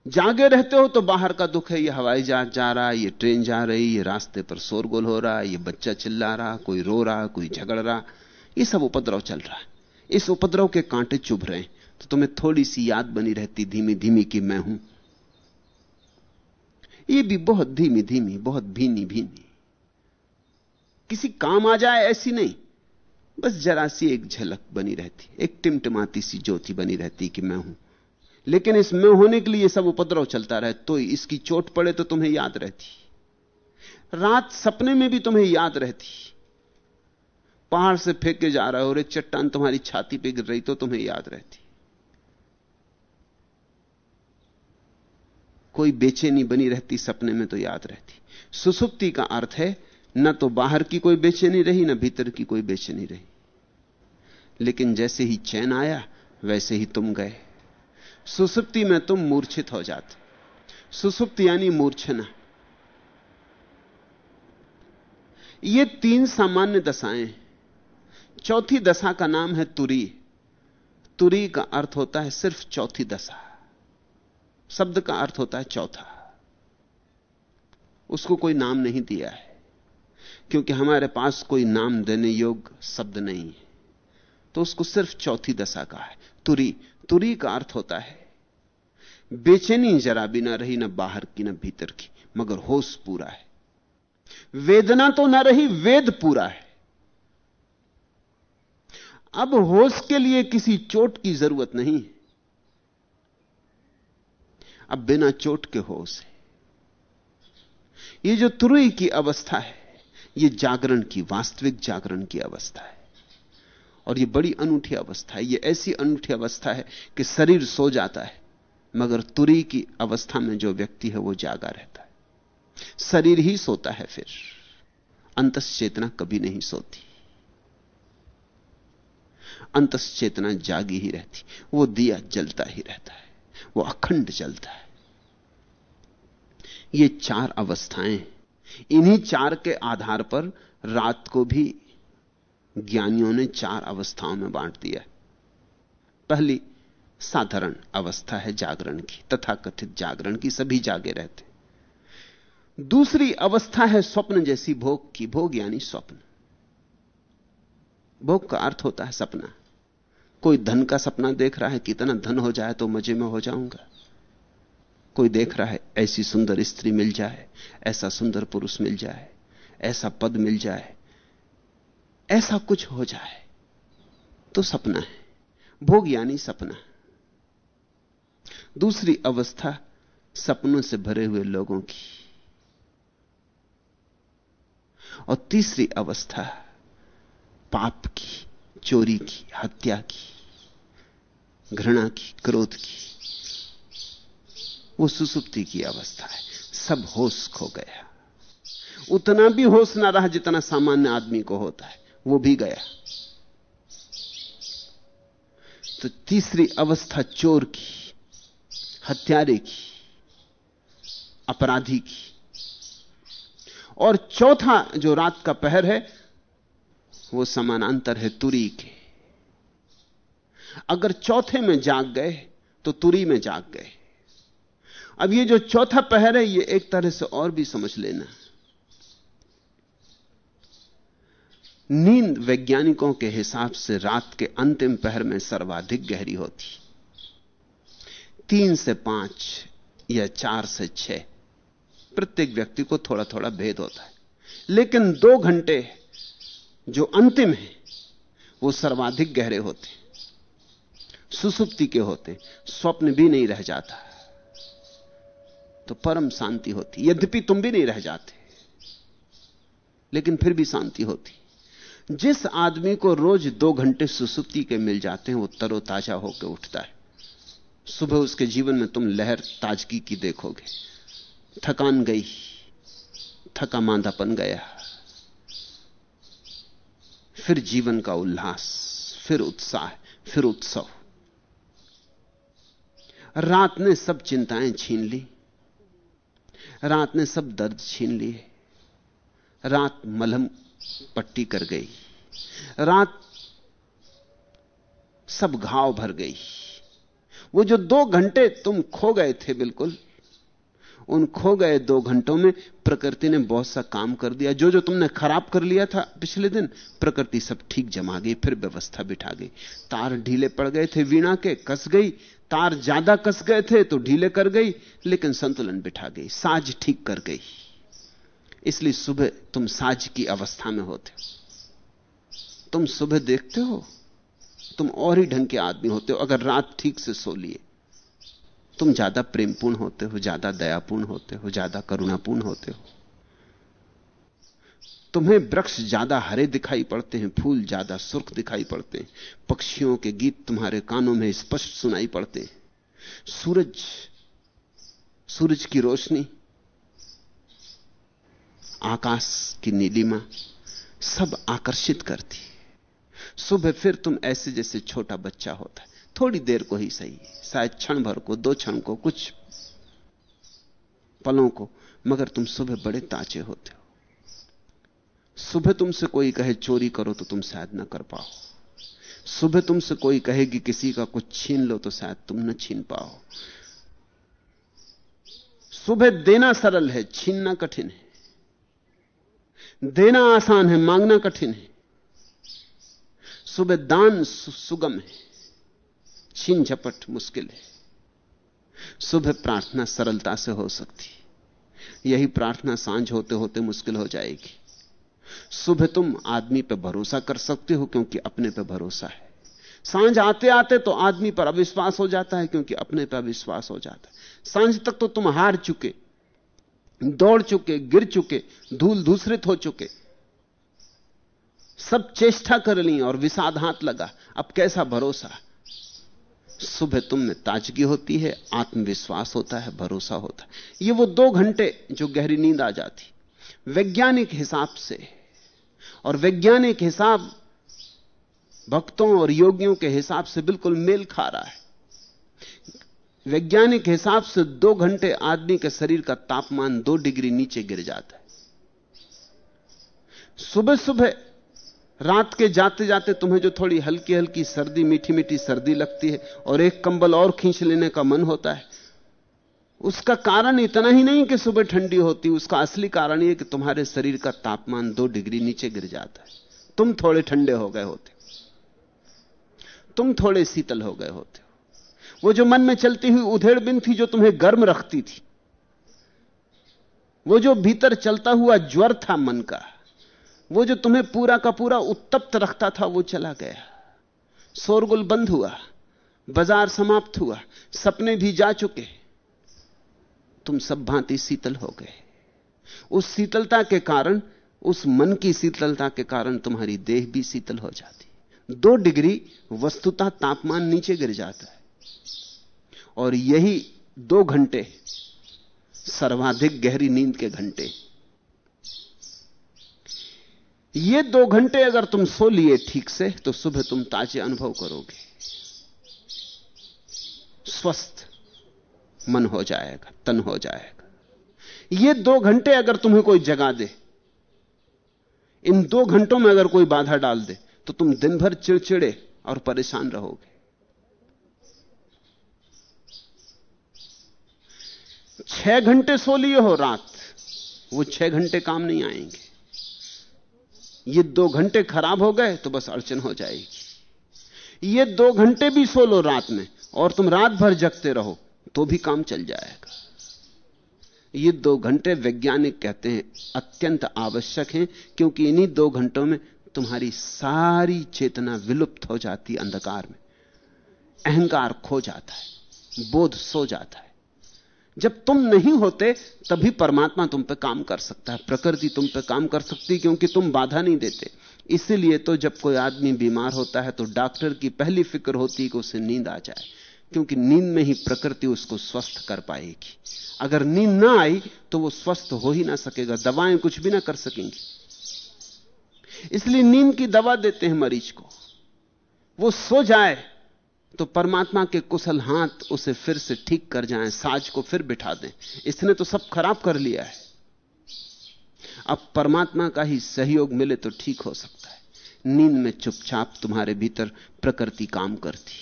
जागे रहते हो तो बाहर का दुख है, ये हवाई जहाज़ जा रहा है, ये ट्रेन जा रही ये रास्ते पर शोरगोल हो रहा है, ये बच्चा चिल्ला रहा, कोई रो रहा, कोई झगड़ रहा, ये सब उपद्रव चल रहा है। इस उपद्रव के कांटे चुभ रहे हैं तो तुम्हें थोड़ी सी याद बनी रहती धीमी धीमी कि मैं हूँ। ये भी बहुत धीमी धीमी बहुत भीनी भीनी किसी काम आ जाए ऐसी नहीं, बस जरा सी एक झलक बनी रहती, एक टिमटिमाती सी ज्योति बनी रहती कि मैं हूँ। लेकिन इस में होने के लिए सब उपद्रव चलता रहे तो इसकी चोट पड़े तो तुम्हें याद रहती। रात सपने में भी तुम्हें याद रहती। पहाड़ से फेंके जा रहे हो एक चट्टान तुम्हारी छाती पे गिर रही तो तुम्हें याद रहती। कोई बेचैनी बनी रहती सपने में तो याद रहती। सुसुप्ति का अर्थ है, न तो बाहर की कोई बेचैनी रही, ना भीतर की कोई बेचैनी रही। लेकिन जैसे ही चैन आया, वैसे ही तुम गए। सुसुप्ति में तुम मूर्छित हो जाते। सुसुप्त यानी मूर्छना। ये तीन सामान्य दशाएँ चौथी दशा का नाम है तुरी। तुरी का अर्थ होता है सिर्फ़ चौथी दशा। शब्द का अर्थ होता है चौथा। उसको कोई नाम नहीं दिया है, क्योंकि हमारे पास कोई नाम देने योग्य शब्द नहीं है। तो उसको सिर्फ़ चौथी दशा का है। तुरी तुरी का अर्थ होता है, बेचैनी जरा भी ना रही, ना बाहर की, ना भीतर की, मगर होश पूरा है। वेदना तो ना रही, वेद पूरा है। अब होश के लिए किसी चोट की ज़रूरत नहीं है। अब बिना चोट के होश है। ये जो तुरुई की अवस्था है, ये जागरण की, वास्तविक जागरण की अवस्था है। और ये बड़ी अनूठी अवस्था है। ये ऐसी अनूठी अवस्था है कि शरीर सो जाता है, मगर तुरी की अवस्था में जो व्यक्ति है वो जागा रहता है। शरीर ही सोता है फिर। अंतस चेतना कभी नहीं सोती। अंतस चेतना जागी ही रहती। वो दिया जलता ही रहता है। वो अखंड जलता है। ये चार अवस्थाएँ, इन्हीं चार के आधार पर रात को भी ज्ञानियों ने चार अवस्थाओं में बांट दिया पहली, साधारण अवस्था है जागरण की तथा कथित जागरण की, सभी जागे रहते दूसरी अवस्था है स्वप्न जैसी भोग की, भोग यानी स्वप्न। भोग का अर्थ होता है सपना। कोई धन का सपना देख रहा है, कितना धन हो जाए तो मज़े में हो जाऊँगा। कोई देख रहा है, ऐसी सुंदर स्त्री मिल जाए, ऐसा सुंदर पुरुष मिल जाए, ऐसा पद मिल जाए ऐसा कुछ हो जाए तो सपना है। भोग यानी सपना। दूसरी अवस्था सपनों से भरे हुए लोगों की। और तीसरी अवस्था पाप की, चोरी की, हत्या की, घृणा की, क्रोध की। वो सुसुप्ति की अवस्था है। सब होश खो गया। उतना भी होश ना रहा जितना सामान्य आदमी को होता है। वो भी गया। तो तीसरी अवस्था चोर की, हत्यारे की, अपराधी की। और चौथा जो रात का पहर है, वो समानांतर है तुरी के। अगर चौथे में जाग गए तो तुरी में जाग गए। अब ये जो चौथा पहर है, ये एक तरह से और भी समझ लेना। नींद वैज्ञानिकों के हिसाब से रात के अंतिम पहर में सर्वाधिक गहरी होती। तीन से पाँच या चार से छह। प्रत्येक व्यक्ति को थोड़ा थोड़ा भेद होता है। लेकिन दो घंटे जो अंतिम है, वो सर्वाधिक गहरे होते सुसुप्ति के होते स्वप्न भी नहीं रह जाता। तो परम शांति होती। यद्यपि तुम भी नहीं रह जाते। लेकिन फिर भी शांति होती। जिस आदमी को रोज दो घंटे सुसुप्ति के मिल जाते हैं, वो तरोताजा होकर उठता है। सुबह उसके जीवन में तुम लहर ताजगी की देखोगे। थकान गई, थका मांदापन गया। फिर जीवन का उल्लास, फिर उत्साह, फिर उत्सव। रात ने सब चिंताएँ छीन ली। रात ने सब दर्द छीन लिए। रात मलहम पट्टी कर गई। रात सब घाव भर गई। वो जो दो घंटे तुम खो गए थे बिल्कुल, उन खो गए दो घंटों में प्रकृति ने बहुत सा काम कर दिया। जो जो तुमने खराब कर लिया था पिछले दिन, प्रकृति सब ठीक जमा गई, फिर व्यवस्था बिठा गई। तार ढीले पड़ गए थे, वीणा के कस गई। तार ज़्यादा कस गए थे तो ढीले कर गई, लेकिन संतुलन बिठा गई। साज ठीक कर गई। इसलिए सुबह तुम साज की अवस्था में होते हो। तुम सुबह देखते हो, तुम और ही ढंग के आदमी होते हो। अगर रात ठीक से सो लिए, तुम ज़्यादा प्रेमपूर्ण होते हो, ज़्यादा दयापूर्ण होते हो, ज़्यादा करुणापूर्ण होते हो। तुम्हें वृक्ष ज़्यादा हरे दिखाई पड़ते हैं, फूल ज़्यादा सुर्ख दिखाई पड़ते हैं। पक्षियों के गीत तुम्हारे कानों में स्पष्ट सुनाई पड़ते हैं। सूरज सूरज की रोशनी आकाश की नीलिमा सब आकर्षित करती सुबह फिर तुम ऐसे जैसे छोटा बच्चा होता है। थोड़ी देर को ही सही शायद क्षण भर को, दो क्षण को, कुछ पलों को, मगर तुम सुबह बड़े ताजे होते हो। सुबह तुमसे कोई कहे चोरी करो तो तुम शायद ना कर पाओ। सुबह तुमसे कोई कहे कि किसी का कुछ छीन लो तो शायद तुम न छीन पाओ। सुबह देना सरल है, छीनना कठिन है। देना आसान है मांगना कठिन है। सुबह दान सु, सुगम है छीन झपट मुश्किल है। सुबह प्रार्थना सरलता से हो सकती यही प्रार्थना साँझ होते होते मुश्किल हो जाएगी। सुबह तुम आदमी पर भरोसा कर सकते हो क्योंकि अपने पर भरोसा है। साँझ आते आते तो आदमी पर अविश्वास हो जाता है क्योंकि अपने पर अविश्वास हो जाता है। साँझ तक तो तुम हार चुके। दौड़ चुके, गिर चुके, धूल धूसरित हो चुके। सब चेष्टा कर ली और विषाद हाथ लगा। अब कैसा भरोसा? सुबह तुम में ताजगी होती है, आत्मविश्वास होता है, भरोसा होता है। ये वो दो घंटे जो गहरी नींद आ जाती। वैज्ञानिक हिसाब से और वैज्ञानिक हिसाब, भक्तों और योगियों के हिसाब से बिल्कुल मेल खा रहा है। वैज्ञानिक हिसाब से दो घंटे आदमी के शरीर का तापमान दो डिग्री नीचे गिर जाता है। सुबह सुबह रात के जाते जाते तुम्हें जो थोड़ी हल्की हल्की सर्दी मीठी मीठी सर्दी लगती है और एक कंबल और खींच लेने का मन होता है, उसका कारण इतना ही नहीं कि सुबह ठंडी होती, उसका असली कारण यह कि तुम्हारे शरीर का तापमान दो डिग्री नीचे गिर जाता है। तुम थोड़े ठंडे हो गए होते। तुम थोड़े शीतल हो गए होते। वो जो मन में चलती हुई उधेड़ बिन थी, जो तुम्हें गर्म रखती थी, वो जो भीतर चलता हुआ ज्वर था मन का, वो जो तुम्हें पूरा का पूरा उत्तप्त रखता था, वो चला गया। शोरगुल बंद हुआ, बाज़ार समाप्त हुआ, सपने भी जा चुके। तुम सब भांति शीतल हो गए। उस शीतलता के कारण, उस मन की शीतलता के कारण तुम्हारी देह भी शीतल हो जाती। दो डिग्री, वस्तुतः तापमान नीचे गिर जाता है। और यही दो घंटे सर्वाधिक गहरी नींद के घंटे। ये दो घंटे अगर तुम सो लिए ठीक से तो सुबह तुम ताजे अनुभव करोगे। स्वस्थ मन हो जाएगा, तन हो जाएगा। ये दो घंटे अगर तुम्हें कोई जगा दे, इन दो घंटों में अगर कोई बाधा डाल दे तो तुम दिन भर चिड़चिड़े और परेशान रहोगे। छह घंटे सो लिए हो रात, वो छह घंटे काम नहीं आएँगे। ये दो घंटे खराब हो गए तो बस अड़चन हो जाएगी। ये दो घंटे भी सो लो रात में और तुम रात भर जगते रहो तो भी काम चल जाएगा। ये दो घंटे वैज्ञानिक कहते हैं अत्यंत आवश्यक हैं, क्योंकि इन्हीं दो घंटों में तुम्हारी सारी चेतना विलुप्त हो जाती अंधकार में। अहंकार खो जाता है, बोध सो जाता है। जब तुम नहीं होते, तभी परमात्मा तुम पे काम कर सकता है। प्रकृति तुम पे काम कर सकती क्योंकि तुम बाधा नहीं देते। इसीलिए तो जब कोई आदमी बीमार होता है तो डॉक्टर की पहली फ़िक्र होती है कि उसे नींद आ जाए, क्योंकि नींद में ही प्रकृति उसको स्वस्थ कर पाएगी। अगर नींद ना आई तो वो स्वस्थ हो ही ना सकेगा। दवाएँ कुछ भी ना कर सकेंगी। इसलिए नींद की दवा देते हैं मरीज़ को। वो सो जाए तो परमात्मा के कुशल हाथ उसे फिर से ठीक कर जाएँ, साज को फिर बिठा दें। इसने तो सब खराब कर लिया है। अब परमात्मा का ही सहयोग मिले तो ठीक हो सकता है। नींद में चुपचाप तुम्हारे भीतर प्रकृति काम करती।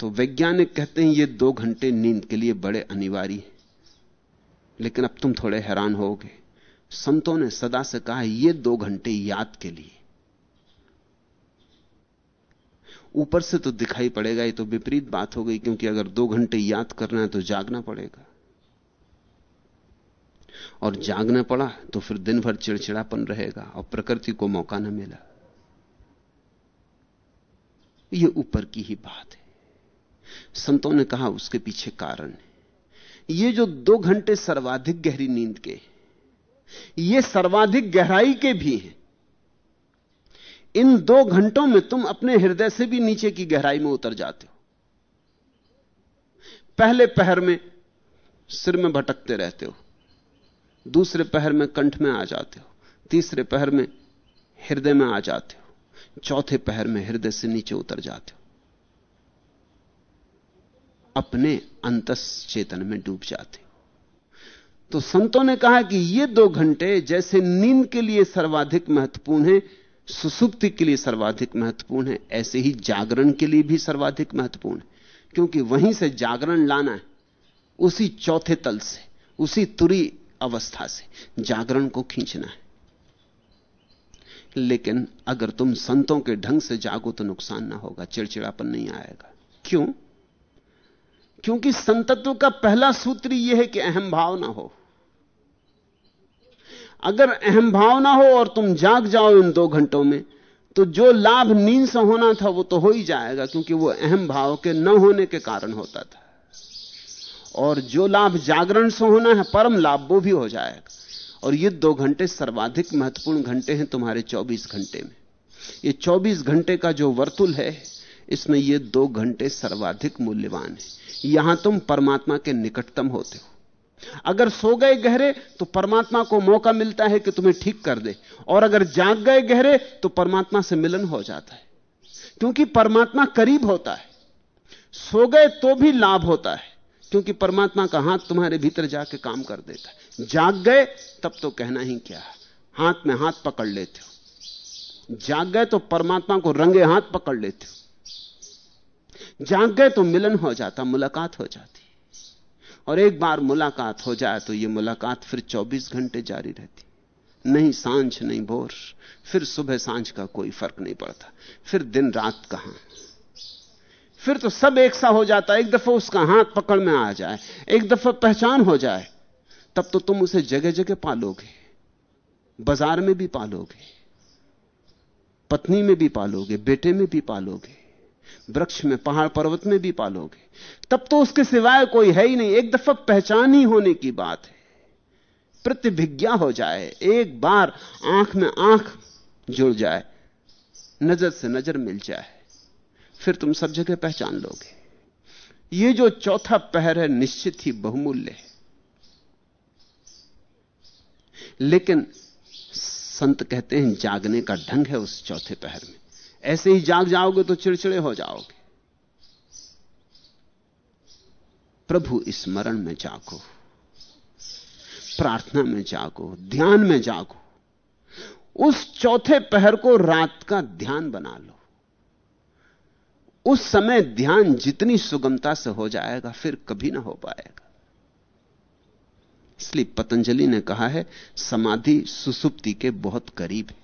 तो वैज्ञानिक कहते हैं, ये दो घंटे नींद के लिए बड़े अनिवार्य हैं। लेकिन अब तुम थोड़े हैरान होगे। संतों ने सदा से कहा, ये दो घंटे याद के लिए। ऊपर से तो दिखाई पड़ेगा, ये तो विपरीत बात हो गई, क्योंकि अगर दो घंटे याद करना है तो जागना पड़ेगा। और जागना पड़ा तो फिर दिन भर चिड़चिड़ापन रहेगा और प्रकृति को मौका न मिला। ये ऊपर की ही बात है। संतों ने कहा, उसके पीछे कारण है। ये जो दो घंटे सर्वाधिक गहरी नींद के ये सर्वाधिक गहराई के भी हैं इन दो घंटों में तुम अपने हृदय से भी नीचे की गहराई में उतर जाते हो। पहले पहर में सिर में भटकते रहते हो। दूसरे पहर में कंठ में आ जाते हो। तीसरे पहर में हृदय में आ जाते हो। चौथे पहर में हृदय से नीचे उतर जाते हो। अपने अंतस चेतन में डूब जाते हो। तो संतों ने कहा कि ये दो घंटे जैसे नींद के लिए सर्वाधिक महत्वपूर्ण है सुसुप्ति के लिए सर्वाधिक महत्वपूर्ण है, ऐसे ही जागरण के लिए भी सर्वाधिक महत्वपूर्ण है, क्योंकि वहीं से जागरण लाना है, उसी चौथे तल से, उसी तुरी अवस्था से जागरण को खींचना है। लेकिन अगर तुम संतों के ढंग से जागो तो नुकसान ना होगा, चिड़चिड़ापन नहीं आएगा। क्यों? क्योंकि संतत्व का पहला सूत्र यह है कि अहम भाव ना हो। अगर अहम भाव ना हो और तुम जाग जाओ इन दो घंटों में तो जो लाभ नींद से होना था वो तो हो ही जाएगा, क्योंकि वो अहम भाव के न होने के कारण होता था। और जो लाभ जागरण से होना है, परम लाभ वो भी हो जाएगा। और ये दो घंटे सर्वाधिक महत्वपूर्ण घंटे हैं तुम्हारे 24 घंटे में। ये 24 घंटे का जो वर्तुल है, इसमें ये दो घंटे सर्वाधिक मूल्यवान है। यहाँ तुम परमात्मा के निकटतम होते हो। अगर सो गए गहरे तो परमात्मा को मौका मिलता है कि तुम्हें ठीक कर दे। और अगर जाग गए गहरे तो परमात्मा से मिलन हो जाता है। क्योंकि परमात्मा करीब होता है। सो गए तो भी लाभ होता है। क्योंकि परमात्मा का हाथ तुम्हारे भीतर जाके काम कर देता है। जाग गए, तब तो कहना ही क्या है? हाथ में हाथ पकड़ लेते हो। जाग गए तो परमात्मा को रंगे हाथ पकड़ लेते हो। जाग गए तो मिलन हो जाता, मुलाकात हो जाती। और एक बार मुलाकात हो जाए तो यह मुलाकात फिर 24 घंटे जारी रहती। नहीं साँझ, नहीं भोर, फिर सुबह साँझ का कोई फ़र्क नहीं पड़ता। फिर दिन रात कहाँ फिर तो सब एक सा हो जाता एक दफ़ा उसका हाथ पकड़ में आ जाए, एक दफ़ा पहचान हो जाए, तब तो तुम उसे जगह जगह पालोगे, बाज़ार में भी पालोगे, पत्नी में भी पालोगे, बेटे में भी पालोगे, वृक्ष में, पहाड़ पर्वत में भी पालोगे। तब तो उसके सिवाय कोई है ही नहीं। एक दफ़ा पहचान ही होने की बात है। प्रतिभिज्ञा हो जाए, एक बार आँख में आँख जुड़ जाए, नज़र से नज़र मिल जाए, फिर तुम सब जगह पहचान लोगे। ये जो चौथा पहर है, निश्चित ही बहुमूल्य है। लेकिन संत कहते हैं, जागने का ढंग है उस चौथे पहर में। ऐसे ही जाग जाओगे तो चिड़चिड़े हो जाओगे। प्रभु स्मरण में जागो। प्रार्थना में जागो, ध्यान में जागो। उस चौथे पहर को रात का ध्यान बना लो। उस समय ध्यान जितनी सुगमता से हो जाएगा, फिर कभी ना हो पाएगा। इसलिए पतंजलि ने कहा है, समाधि सुसुप्ति के बहुत करीब है।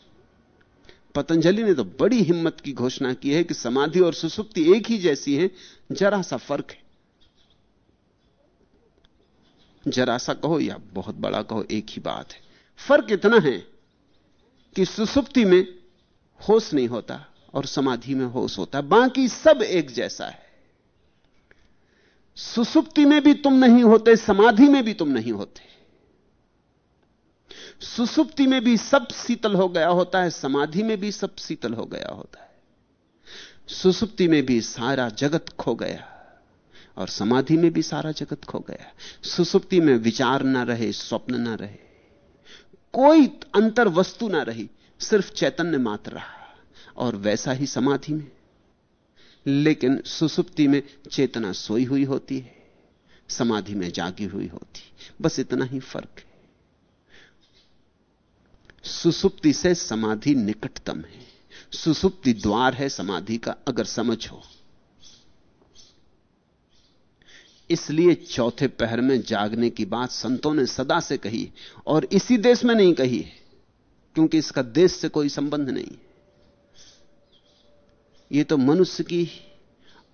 पतंजलि ने तो बड़ी हिम्मत की घोषणा की है कि समाधि और सुसुप्ति एक ही जैसी है, जरा सा फ़र्क है। जरा सा कहो या बहुत बड़ा कहो, एक ही बात है। फ़र्क इतना है कि सुसुप्ति में होश नहीं होता और समाधि में होश होता। है बाकी सब एक जैसा है। सुसुप्ति में भी तुम नहीं होते, समाधि में भी तुम नहीं होते। सुसुप्ति में भी सब शीतल हो गया होता है, समाधि में भी सब शीतल हो गया होता है। सुसुप्ति में भी सारा जगत खो गया। और समाधि में भी सारा जगत खो गया। सुसुप्ति में विचार ना रहे, स्वप्न ना रहे। कोई अंतर वस्तु ना रही, सिर्फ़ चैतन्य मात्र रहा। और वैसा ही समाधि में। लेकिन सुसुप्ति में चेतना सोई हुई होती है, समाधि में जागी हुई होती। बस इतना ही फ़र्क है। सुसुप्ति से समाधि निकटतम है। सुसुप्ति द्वार है समाधि का, अगर समझ हो। इसलिए चौथे पहर में जागने की बात संतों ने सदा से कही और इसी देश में नहीं कही, क्योंकि इसका देश से कोई संबंध नहीं। यह तो मनुष्य की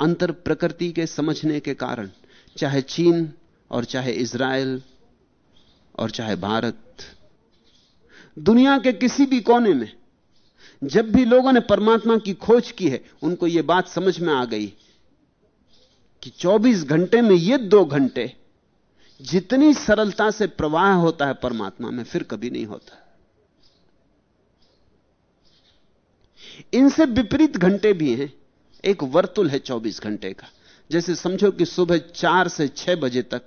अंतर प्रकृति के समझने के कारण, चाहे चीन और चाहे इज़राइल और चाहे भारत। दुनिया के किसी भी कोने में, जब भी लोगों ने परमात्मा की खोज की है, उनको यह बात समझ में आ गई कि 24 घंटे में ये दो घंटे जितनी सरलता से प्रवाह होता है परमात्मा में, फिर कभी नहीं होता। इनसे विपरीत घंटे भी हैं। एक वर्तुल है 24 घंटे का। जैसे समझो कि सुबह चार से छह बजे तक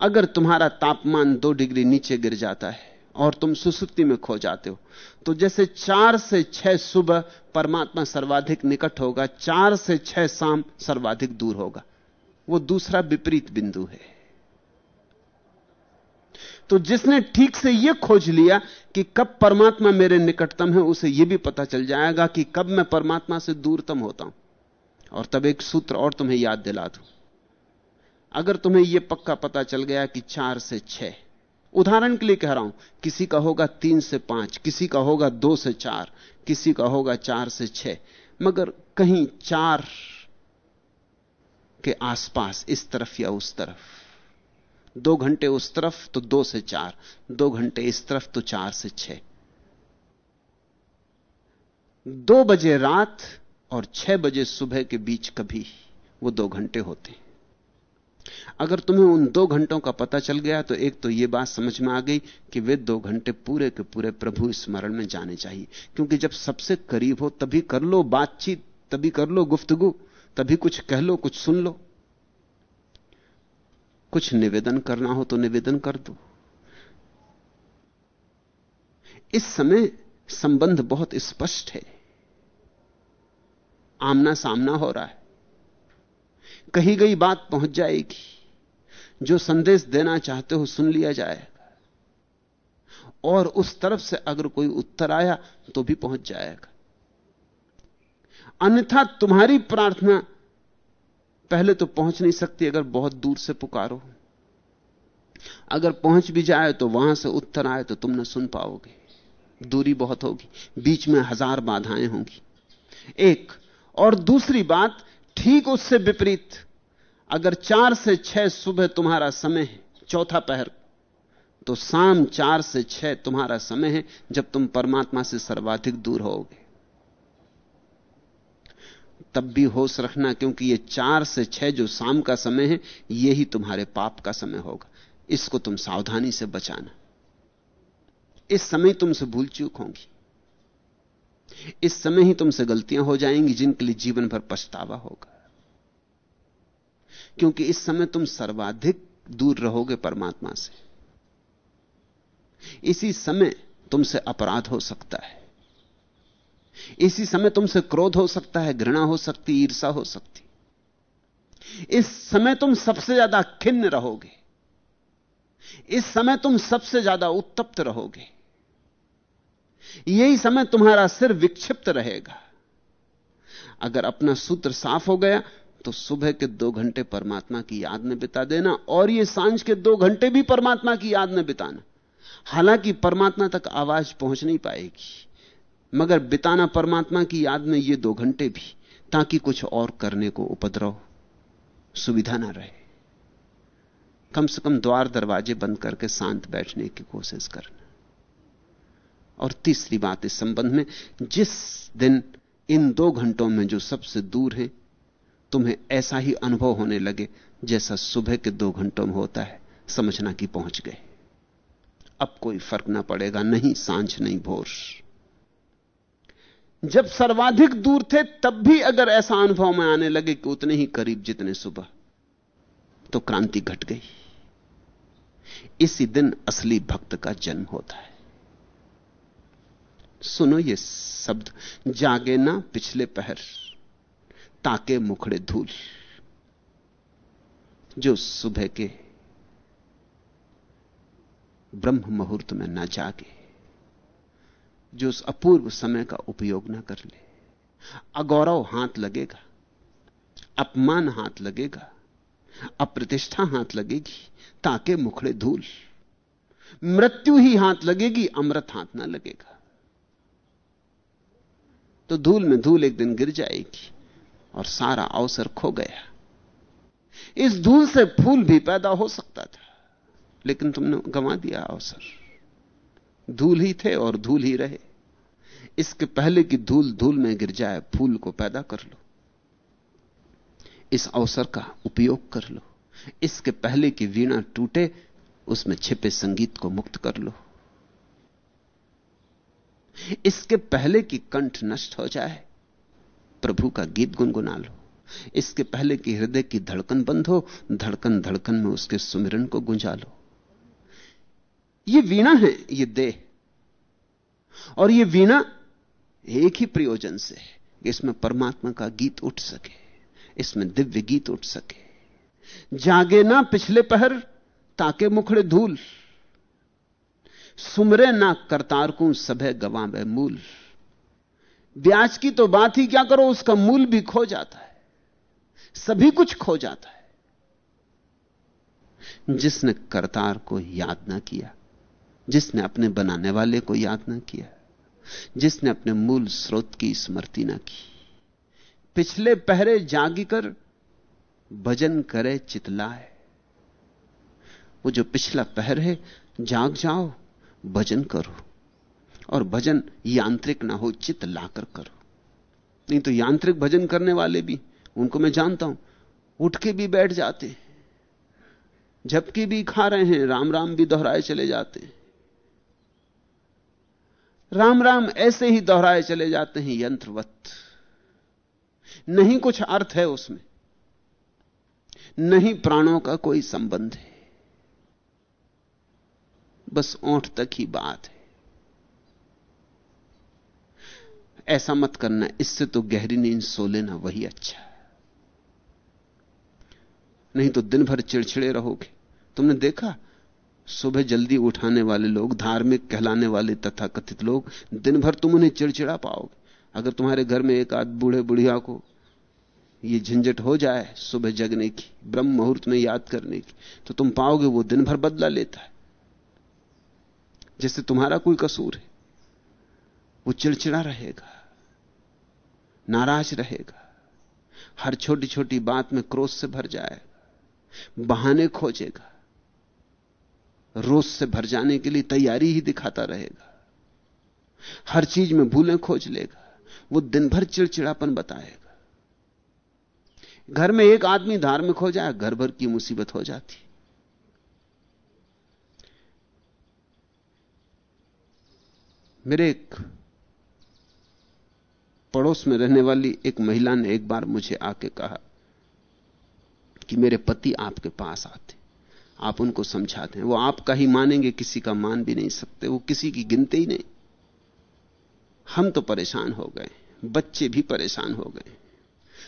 अगर तुम्हारा तापमान दो डिग्री नीचे गिर जाता है और तुम सुसुप्ति में खो जाते हो। तो जैसे चार से छह सुबह परमात्मा सर्वाधिक निकट होगा, चार से छह शाम सर्वाधिक दूर होगा। वो दूसरा विपरीत बिंदु है। तो जिसने ठीक से यह खोज लिया कि कब परमात्मा मेरे निकटतम है, उसे यह भी पता चल जाएगा कि कब मैं परमात्मा से दूरतम होता हूँ। और तब एक सूत्र और तुम्हें याद दिला दूँ। अगर तुम्हें यह पक्का पता चल गया कि चार से छह उदाहरण के लिए कह रहा हूँ, किसी का होगा तीन से पाँच, किसी का होगा दो से चार, किसी का होगा चार से छह, मगर कहीं चार के आसपास, इस तरफ़ या उस तरफ़। दो घंटे उस तरफ़ तो दो से चार, दो घंटे इस तरफ़ तो चार से छह। दो बजे रात और छह बजे सुबह के बीच कभी वो दो घंटे होते हैं। अगर तुम्हें उन दो घंटों का पता चल गया तो एक तो यह बात समझ में आ गई कि वे दो घंटे पूरे के पूरे प्रभु स्मरण में जाने चाहिए। क्योंकि जब सबसे करीब हो, तभी कर लो बातचीत, तभी कर लो गुफ्तगु, तभी कुछ कह लो, कुछ सुन लो। कुछ निवेदन करना हो तो निवेदन कर दो। इस समय संबंध बहुत स्पष्ट है। आमना सामना हो रहा है। कही गई बात पहुँच जाएगी। जो संदेश देना चाहते हो सुन लिया जाएगा और उस तरफ़ से अगर कोई उत्तर आया तो भी पहुँच जाएगा। अन्यथा तुम्हारी प्रार्थना पहले तो पहुँच नहीं सकती, अगर बहुत दूर से पुकारो। अगर पहुँच भी जाए तो वहाँ से उत्तर आए तो तुम न सुन पाओगे। दूरी बहुत होगी। बीच में हज़ार बाधाएँ होंगी। एक, और दूसरी बात, ठीक उससे विपरीत। अगर चार से छह सुबह तुम्हारा समय है, चौथा पहर तो शाम चार से छह तुम्हारा समय है, जब तुम परमात्मा से सर्वाधिक दूर होगे। तब भी होश रखना, क्योंकि ये चार से छह जो शाम का समय है यही तुम्हारे पाप का समय होगा। इसको तुम सावधानी से बचाना। इस समय तुमसे भूल चूक होंगी। इस समय ही तुमसे गलतियाँ हो जाएँगी, जिनके लिए जीवन भर पछतावा होगा। क्योंकि इस समय तुम सर्वाधिक दूर रहोगे परमात्मा से। इसी समय तुमसे अपराध हो सकता है। इसी समय तुमसे क्रोध हो सकता है, घृणा हो सकती ईर्षा हो सकती। इस समय तुम सबसे ज़्यादा खिन्न रहोगे। इस समय तुम सबसे ज़्यादा उत्तप्त रहोगे। यही समय तुम्हारा सिर विक्षिप्त रहेगा। अगर अपना सूत्र साफ़ हो गया तो सुबह के दो घंटे परमात्मा की याद में बिता देना और ये साँझ के दो घंटे भी परमात्मा की याद में बिताना। हालाँकि परमात्मा तक आवाज़ पहुँच नहीं पाएगी, मगर बिताना परमात्मा की याद में ये दो घंटे भी, ताकि कुछ और करने को उपद्रव, सुविधा ना रहे। कम से कम द्वार दरवाजे बंद करके शांत बैठने की कोशिश करना। और तीसरी बात इस संबंध में, जिस दिन इन दो घंटों में जो सबसे दूर है तुम्हें ऐसा ही अनुभव होने लगे जैसा सुबह के दो घंटों में होता है। समझना कि पहुँच गए। अब कोई फ़र्क ना पड़ेगा, नहीं साँझ, नहीं भोर। जब सर्वाधिक दूर थे, तब भी अगर ऐसा अनुभव में आने लगे कि उतने ही करीब जितने सुबह तो क्रांति घट गई। इसी दिन असली भक्त का जन्म होता है। सुनो ये शब्द, जागे ना पिछले पहर। ताके मुखड़े धूल। जो सुबह के ब्रह्म मुहूर्त में ना जागे, जो उस अपूर्व समय का उपयोग ना कर ले, अगौरव हाथ लगेगा, अपमान हाथ लगेगा, अप्रतिष्ठा हाथ लगेगी, ताके मुखड़े धूल। मृत्यु ही हाथ लगेगी, अमृत हाथ ना लगेगा। तो धूल में धूल एक दिन गिर जाएगी। और सारा अवसर खो गया। इस धूल से फूल भी पैदा हो सकता था, लेकिन तुमने गंवा दिया अवसर। धूल ही थे और धूल ही रहे। इसके पहले कि धूल धूल में गिर जाए, फूल को पैदा कर लो। इस अवसर का उपयोग कर लो। इसके पहले कि वीणा टूटे, उसमें छिपे संगीत को मुक्त कर लो। इसके पहले कि कंठ नष्ट हो जाए प्रभु का गीत गुनगुना लो। इसके पहले कि हृदय की धड़कन बंद हो, धड़कन धड़कन में उसके सुमिरन को गुंजा लो। ये वीणा है, ये देह। और ये वीणा एक ही प्रयोजन से है कि इसमें परमात्मा का गीत उठ सके, इसमें दिव्य गीत उठ सके। जागे ना पिछले पहर, ताके मुखड़े धूल। सुमरे ना करतार को सभे गवा मूल। ब्याज की तो बात ही क्या करो, उसका मूल भी खो जाता है। सभी कुछ खो जाता है। जिसने करतार को याद ना किया, जिसने अपने बनाने वाले को याद ना किया, जिसने अपने मूल स्रोत की स्मृति ना की, पिछले पहरे जागी कर भजन करे, चितलाए। वो जो पिछला पहर है, जाग जाओ, भजन करो। और भजन यांत्रिक ना हो चित लाकर करो। नहीं तो यांत्रिक भजन करने वाले भी, उनको मैं जानता हूँ, उठ के भी बैठ जाते झपकी भी खा रहे हैं, राम राम भी दोहराए चले जाते हैं। राम राम ऐसे ही दोहराए चले जाते हैं यंत्रवत। नहीं कुछ अर्थ है उसमें, नहीं प्राणों का कोई संबंध है। बस ओंठ तक ही बात है। ऐसा मत करना, इससे तो गहरी नींद सो लेना वही अच्छा है। नहीं तो दिन भर चिड़चिड़े रहोगे। तुमने देखा? सुबह जल्दी उठाने वाले लोग, धार्मिक कहलाने वाले तथा कथित लोग दिन भर तुम उन्हें चिड़चिड़ा पाओगे। अगर तुम्हारे घर में एक आध बूढ़े बुढ़िया को ये झंझट हो जाए सुबह जगने की, ब्रह्म मुहूर्त में याद करने की तो तुम पाओगे वो दिन भर बदला लेता है। जैसे तुम्हारा कोई कसूर है, वो चिड़चिड़ा रहेगा। नाराज़ रहेगा। हर छोटी छोटी बात में क्रोध से भर जाएगा बहाने खोजेगा। रोज से भर जाने के लिए तैयारी ही दिखाता रहेगा। हर चीज़ में भूलें खोज लेगा, वो दिन भर चिड़चिड़ापन बताएगा। घर में एक आदमी धार्मिक हो जाए, घर भर की मुसीबत हो जाती। मेरे एक पड़ोस में रहने वाली एक महिला ने एक बार मुझे आके कहा कि मेरे पति आपके पास आते आप उनको समझाते हैं। वो आपका ही मानेंगे, किसी का मान भी नहीं सकते। वो किसी की गिनते ही नहीं। हम तो परेशान हो गए बच्चे भी परेशान हो गए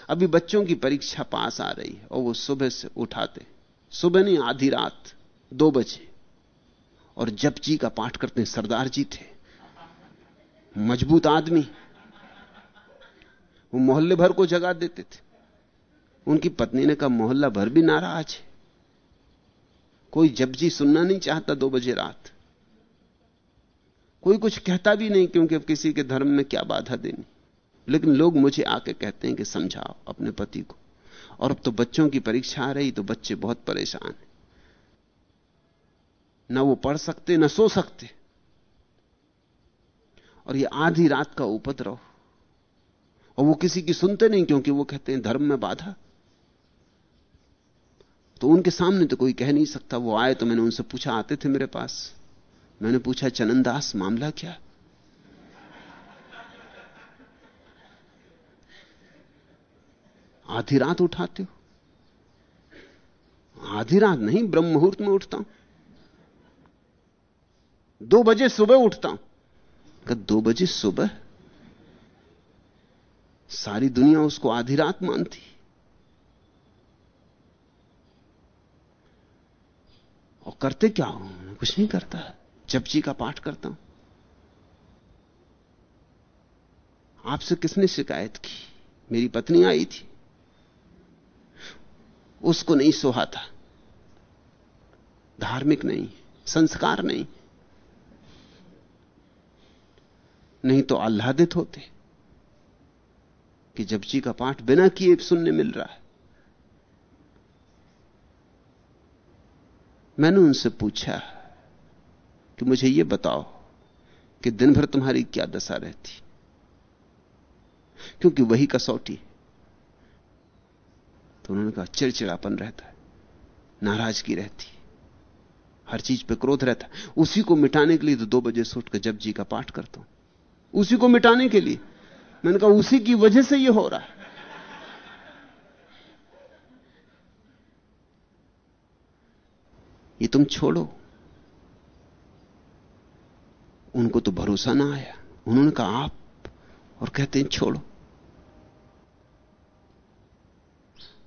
अभी बच्चों की परीक्षा पास आ रही है और वो सुबह से उठाते सुबह नहीं, आधी रात, दो बजे। और जप जी का पाठ करते सरदार जी थे। मज़बूत आदमी। वो मोहल्ले भर को जगा देते थे। उनकी पत्नी ने कहा, मोहल्ला भर भी नाराज़ है। कोई जब जी सुनना नहीं चाहता दो बजे रात। कोई कुछ कहता भी नहीं क्योंकि अब किसी के धर्म में क्या बाधा देनी। लेकिन लोग मुझे आके कहते हैं कि समझाओ अपने पति को। और अब तो बच्चों की परीक्षा आ रही तो बच्चे बहुत परेशान हैं। ना वो पढ़ सकते, ना सो सकते। और ये आधी रात का उपद्रव। और वो किसी की सुनते नहीं क्योंकि वो कहते हैं, धर्म में बाधा। तो उनके सामने तो कोई कह नहीं सकता, वो आए तो मैंने उनसे पूछा, आते थे मेरे पास? मैंने पूछा, चननदास, मामला क्या? आधी रात उठाते हो। आधी रात नहीं, ब्रह्म मुहूर्त में उठता हूँ। दो बजे सुबह उठता हूँ। दो बजे सुबह? सारी दुनिया उसको आधी रात मानती। और करते क्या हूँ? कुछ नहीं करता। जपजी का पाठ करता हूँ। आपसे किसने शिकायत की? मेरी पत्नी आई थी। उसको नहीं सोहा था। धार्मिक नहीं, संस्कार नहीं। नहीं तो आह्लादित होते। कि जपजी का पाठ बिना किए सुनने मिल रहा है। मैंने उनसे पूछा कि मुझे यह बताओ कि दिन भर तुम्हारी क्या दशा रहती? क्योंकि वही कसौटी तो उन्होंने कहा, चिड़चिड़ापन रहता है, नाराज़गी रहती हर चीज़ पे क्रोध रहता उसी को मिटाने के लिए तो दो बजे से उठकर जब जी का पाठ करता हूँ। उसी को मिटाने के लिए मैंने कहा, उसी की वजह से यह हो रहा है। ये तुम छोड़ो। उनको तो भरोसा ना आया। उन्होंने कहा, आप और कहते हैं, छोड़ो।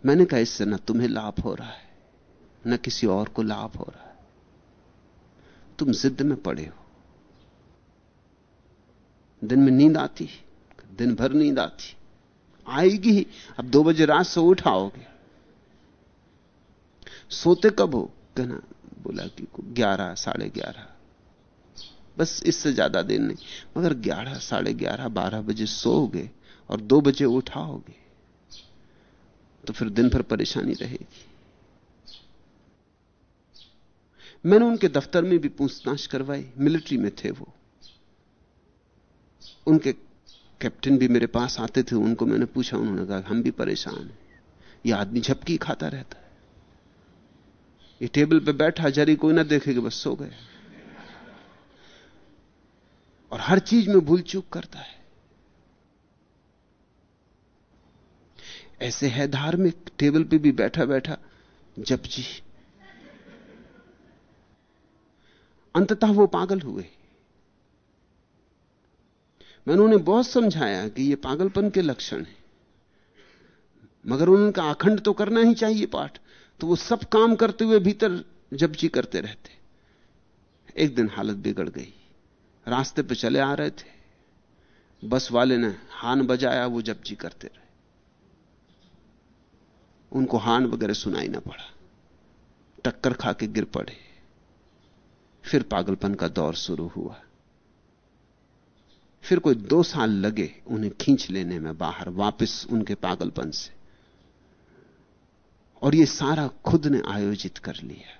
मैंने कहा, इससे ना तुम्हें लाभ हो रहा है, ना किसी और को लाभ हो रहा है। तुम जिद में पड़े हो। दिन में नींद आती दिन भर नींद आती। आएगी ही। अब दो बजे रात से उठाओगे। सोते कब हो? कहना, बोला कि ग्यारह, साढ़े ग्यारह। बस इससे ज़्यादा देर नहीं। मगर ग्यारह, साढ़े ग्यारह, बारह बजे सोओगे और दो बजे उठाओगे तो फिर दिन भर परेशानी रहेगी। मैंने उनके दफ्तर में भी पूछताछ करवाई। मिलिट्री में थे वो। उनके कैप्टन भी मेरे पास आते थे, उनको मैंने पूछा, उन्होंने कहा, हम भी परेशान हैं। ये आदमी झपकी खाता रहता है। ये टेबल पे बैठा, जरी कोई ना देखे कि बस सो गए और हर चीज़ में भूल चूक करता है। ऐसे है धार्मिक, टेबल पे भी बैठा बैठा जप जी अंततः वो पागल हुए। मैंने उन्हें बहुत समझाया कि ये पागलपन के लक्षण है। मगर उनका अखंड तो करना ही चाहिए पाठ। तो वो सब काम करते हुए भीतर जपजी करते रहते। एक दिन हालत बिगड़ गई। रास्ते पे चले आ रहे थे। बस वाले ने हान बजाया, वो जपजी करते रहे। उनको हान वगैरह सुनाई ना पड़ा। टक्कर खा के गिर पड़े। फिर पागलपन का दौर शुरू हुआ। फिर कोई दो साल लगे उन्हें खींच लेने में बाहर, वापस उनके पागलपन से। और ये सारा खुद ने आयोजित कर लिया।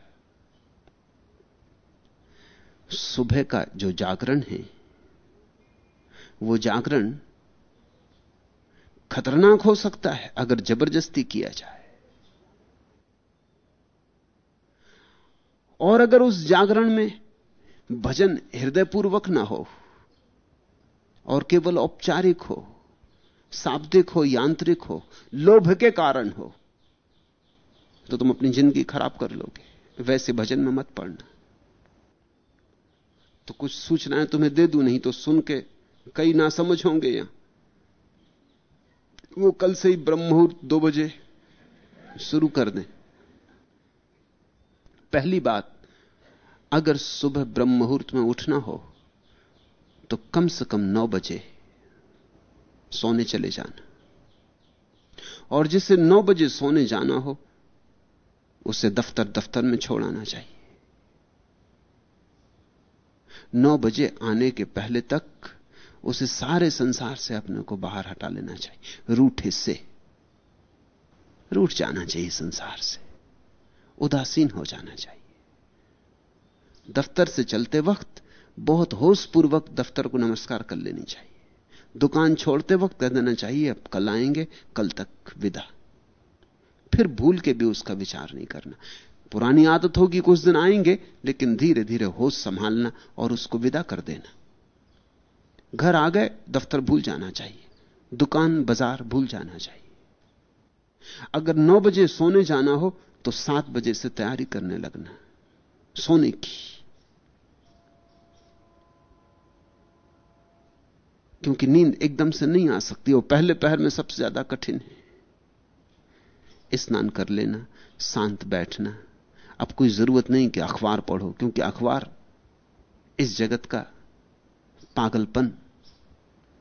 सुबह का जो जागरण है, वो जागरण खतरनाक हो सकता है अगर ज़बरदस्ती किया जाए। और अगर उस जागरण में भजन हृदयपूर्वक ना हो और केवल औपचारिक हो, शाब्दिक हो, यांत्रिक हो, लोभ के कारण हो तो तुम अपनी ज़िंदगी खराब कर लोगे। वैसे भजन में मत पड़ना तो कुछ सूचनाएँ तुम्हें दे दू, नहीं तो सुन के कई ना समझ होंगे यहाँ वो कल से ही ब्रह्म मुहूर्त दो बजे शुरू कर दें। पहली बात, अगर सुबह ब्रह्म मुहूर्त में उठना हो तो कम से कम नौ बजे सोने चले जाना। और जिसे नौ बजे सोने जाना हो, उसे दफ्तर दफ्तर में छोड़ आना चाहिए। नौ बजे आने के पहले तक उसे सारे संसार से अपने को बाहर हटा लेना चाहिए। रूठ हिस्से रूठ जाना चाहिए संसार से। उदासीन हो जाना चाहिए। दफ्तर से चलते वक्त बहुत होश पूर्वक दफ्तर को नमस्कार कर लेनी चाहिए। दुकान छोड़ते वक्त कह देना चाहिए, अब कल आएँगे, कल तक विदा। फिर भूल के भी उसका विचार नहीं करना। पुरानी आदत होगी कुछ दिन आएँगे, लेकिन धीरे धीरे होश संभालना और उसको विदा कर देना। घर आ गए, दफ्तर भूल जाना चाहिए। दुकान, बाज़ार भूल जाना चाहिए। अगर नौ बजे सोने जाना हो तो सात बजे से तैयारी करने लगना। सोने की। क्योंकि नींद एकदम से नहीं आ सकती और पहले पहर में सबसे ज़्यादा कठिन है। स्नान कर लेना, शांत बैठना। अब कोई ज़रूरत नहीं कि अखबार पढ़ो, क्योंकि अखबार इस जगत का पागलपन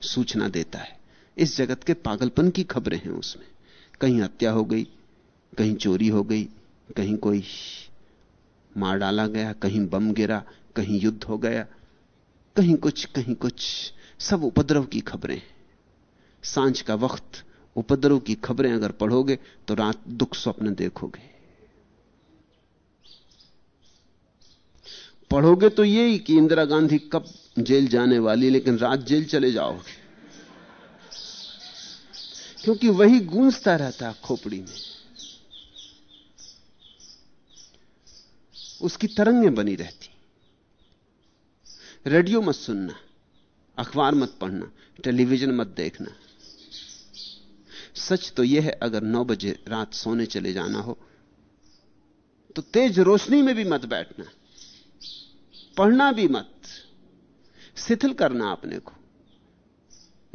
सूचना देता है। इस जगत के पागलपन की खबरें हैं उसमें। कहीं हत्या हो गई, कहीं चोरी हो गई, कहीं कोई मार डाला गया, कहीं बम गिरा, कहीं युद्ध हो गया, कहीं कुछ कहीं कुछ। सब उपद्रव की खबरें। साँझ का वक्त, उपद्रव की खबरें अगर पढ़ोगे तो रात दुख स्वप्न देखोगे। पढ़ोगे तो यही कि इंदिरा गांधी कब जेल जाने वाली, लेकिन रात जेल चले जाओगे। क्योंकि वही गूंजता रहता खोपड़ी में। उसकी तरंगें बनी रहती। रेडियो मत सुनना। अखबार मत पढ़ना, टेलीविज़न मत देखना। सच तो यह है, अगर नौ बजे रात सोने चले जाना हो तो तेज रोशनी में भी मत बैठना। पढ़ना भी मत, शिथिल करना अपने को।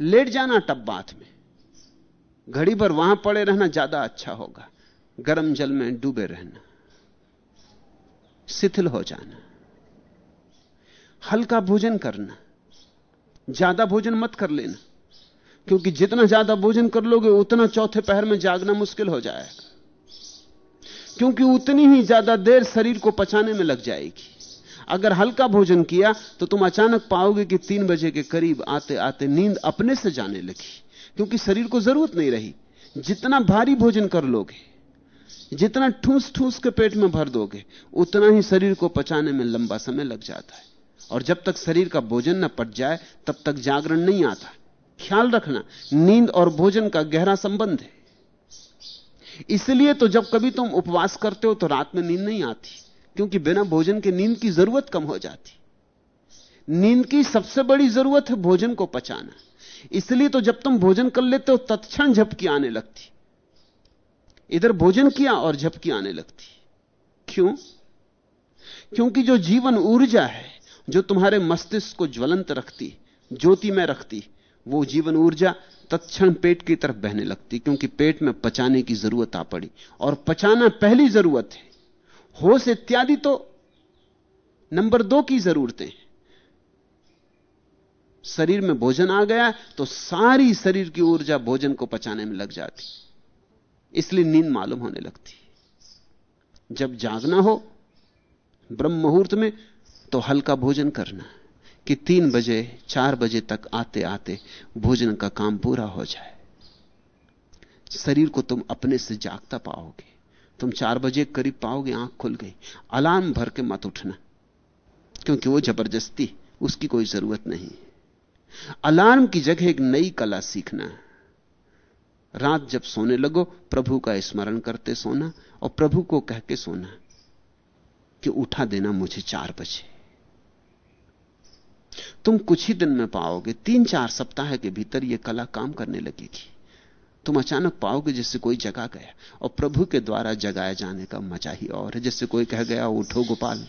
लेट जाना टब बाथ में। घड़ी भर वहाँ पड़े रहना ज़्यादा अच्छा होगा। गर्म जल में डूबे रहना। शिथिल हो जाना। हल्का भोजन करना। ज़्यादा भोजन मत कर लेना। क्योंकि जितना ज़्यादा भोजन कर लोगे, उतना चौथे पहर में जागना मुश्किल हो जाएगा। क्योंकि उतनी ही ज़्यादा देर शरीर को पचाने में लग जाएगी। अगर हल्का भोजन किया तो तुम अचानक पाओगे कि तीन बजे के करीब आते आते नींद अपने से जाने लगी। क्योंकि शरीर को ज़रूरत नहीं रही। जितना भारी भोजन कर लोगे, जितना ठूस ठूस के पेट में भर दोगे, उतना ही शरीर को पचाने में लंबा समय लग जाता है। और जब तक शरीर का भोजन न पट जाए, तब तक जागरण नहीं आता। ख्याल रखना, नींद और भोजन का गहरा संबंध है। इसलिए तो जब कभी तुम उपवास करते हो तो रात में नींद नहीं आती, क्योंकि बिना भोजन के नींद की ज़रूरत कम हो जाती। नींद की सबसे बड़ी ज़रूरत है भोजन को पचाना। इसलिए तो जब तुम भोजन कर लेते हो, तत्क्षण झपकी आने लगती। इधर भोजन किया और झपकी आने लगती। क्यों? क्योंकि जो जीवन ऊर्जा है जो तुम्हारे मस्तिष्क को ज्वलंत रखती, ज्योति में रखती, वो जीवन ऊर्जा तत्क्षण पेट की तरफ़ बहने लगती, क्योंकि पेट में पचाने की ज़रूरत आ पड़ी। और पचाना पहली ज़रूरत है। होश इत्यादि तो नंबर दो की जरूरतें। शरीर में भोजन आ गया तो सारी शरीर की ऊर्जा भोजन को पचाने में लग जाती। इसलिए नींद मालूम होने लगती। जब जागना हो, ब्रह्म मुहूर्त में तो हल्का भोजन करना, कि तीन बजे, चार बजे तक आते आते भोजन का काम पूरा हो जाए। शरीर को तुम अपने से जागता पाओगे। तुम चार बजे करीब पाओगे, आँख खुल गई। अलार्म भर के मत उठना, क्योंकि वो ज़बरदस्ती, उसकी कोई ज़रूरत नहीं। अलार्म की जगह एक नई कला सीखना। रात जब सोने लगो, प्रभु का स्मरण करते सोना और प्रभु को कह के सोना कि उठा देना मुझे चार बजे। तुम कुछ ही दिन में पाओगे, तीन चार सप्ताह के भीतर यह कला काम करने लगेगी तुम अचानक पाओगे जैसे कोई जगा गया, और प्रभु के द्वारा जगाए जाने का मज़ा ही और है, जैसे कोई कह गया, उठो गोपाल।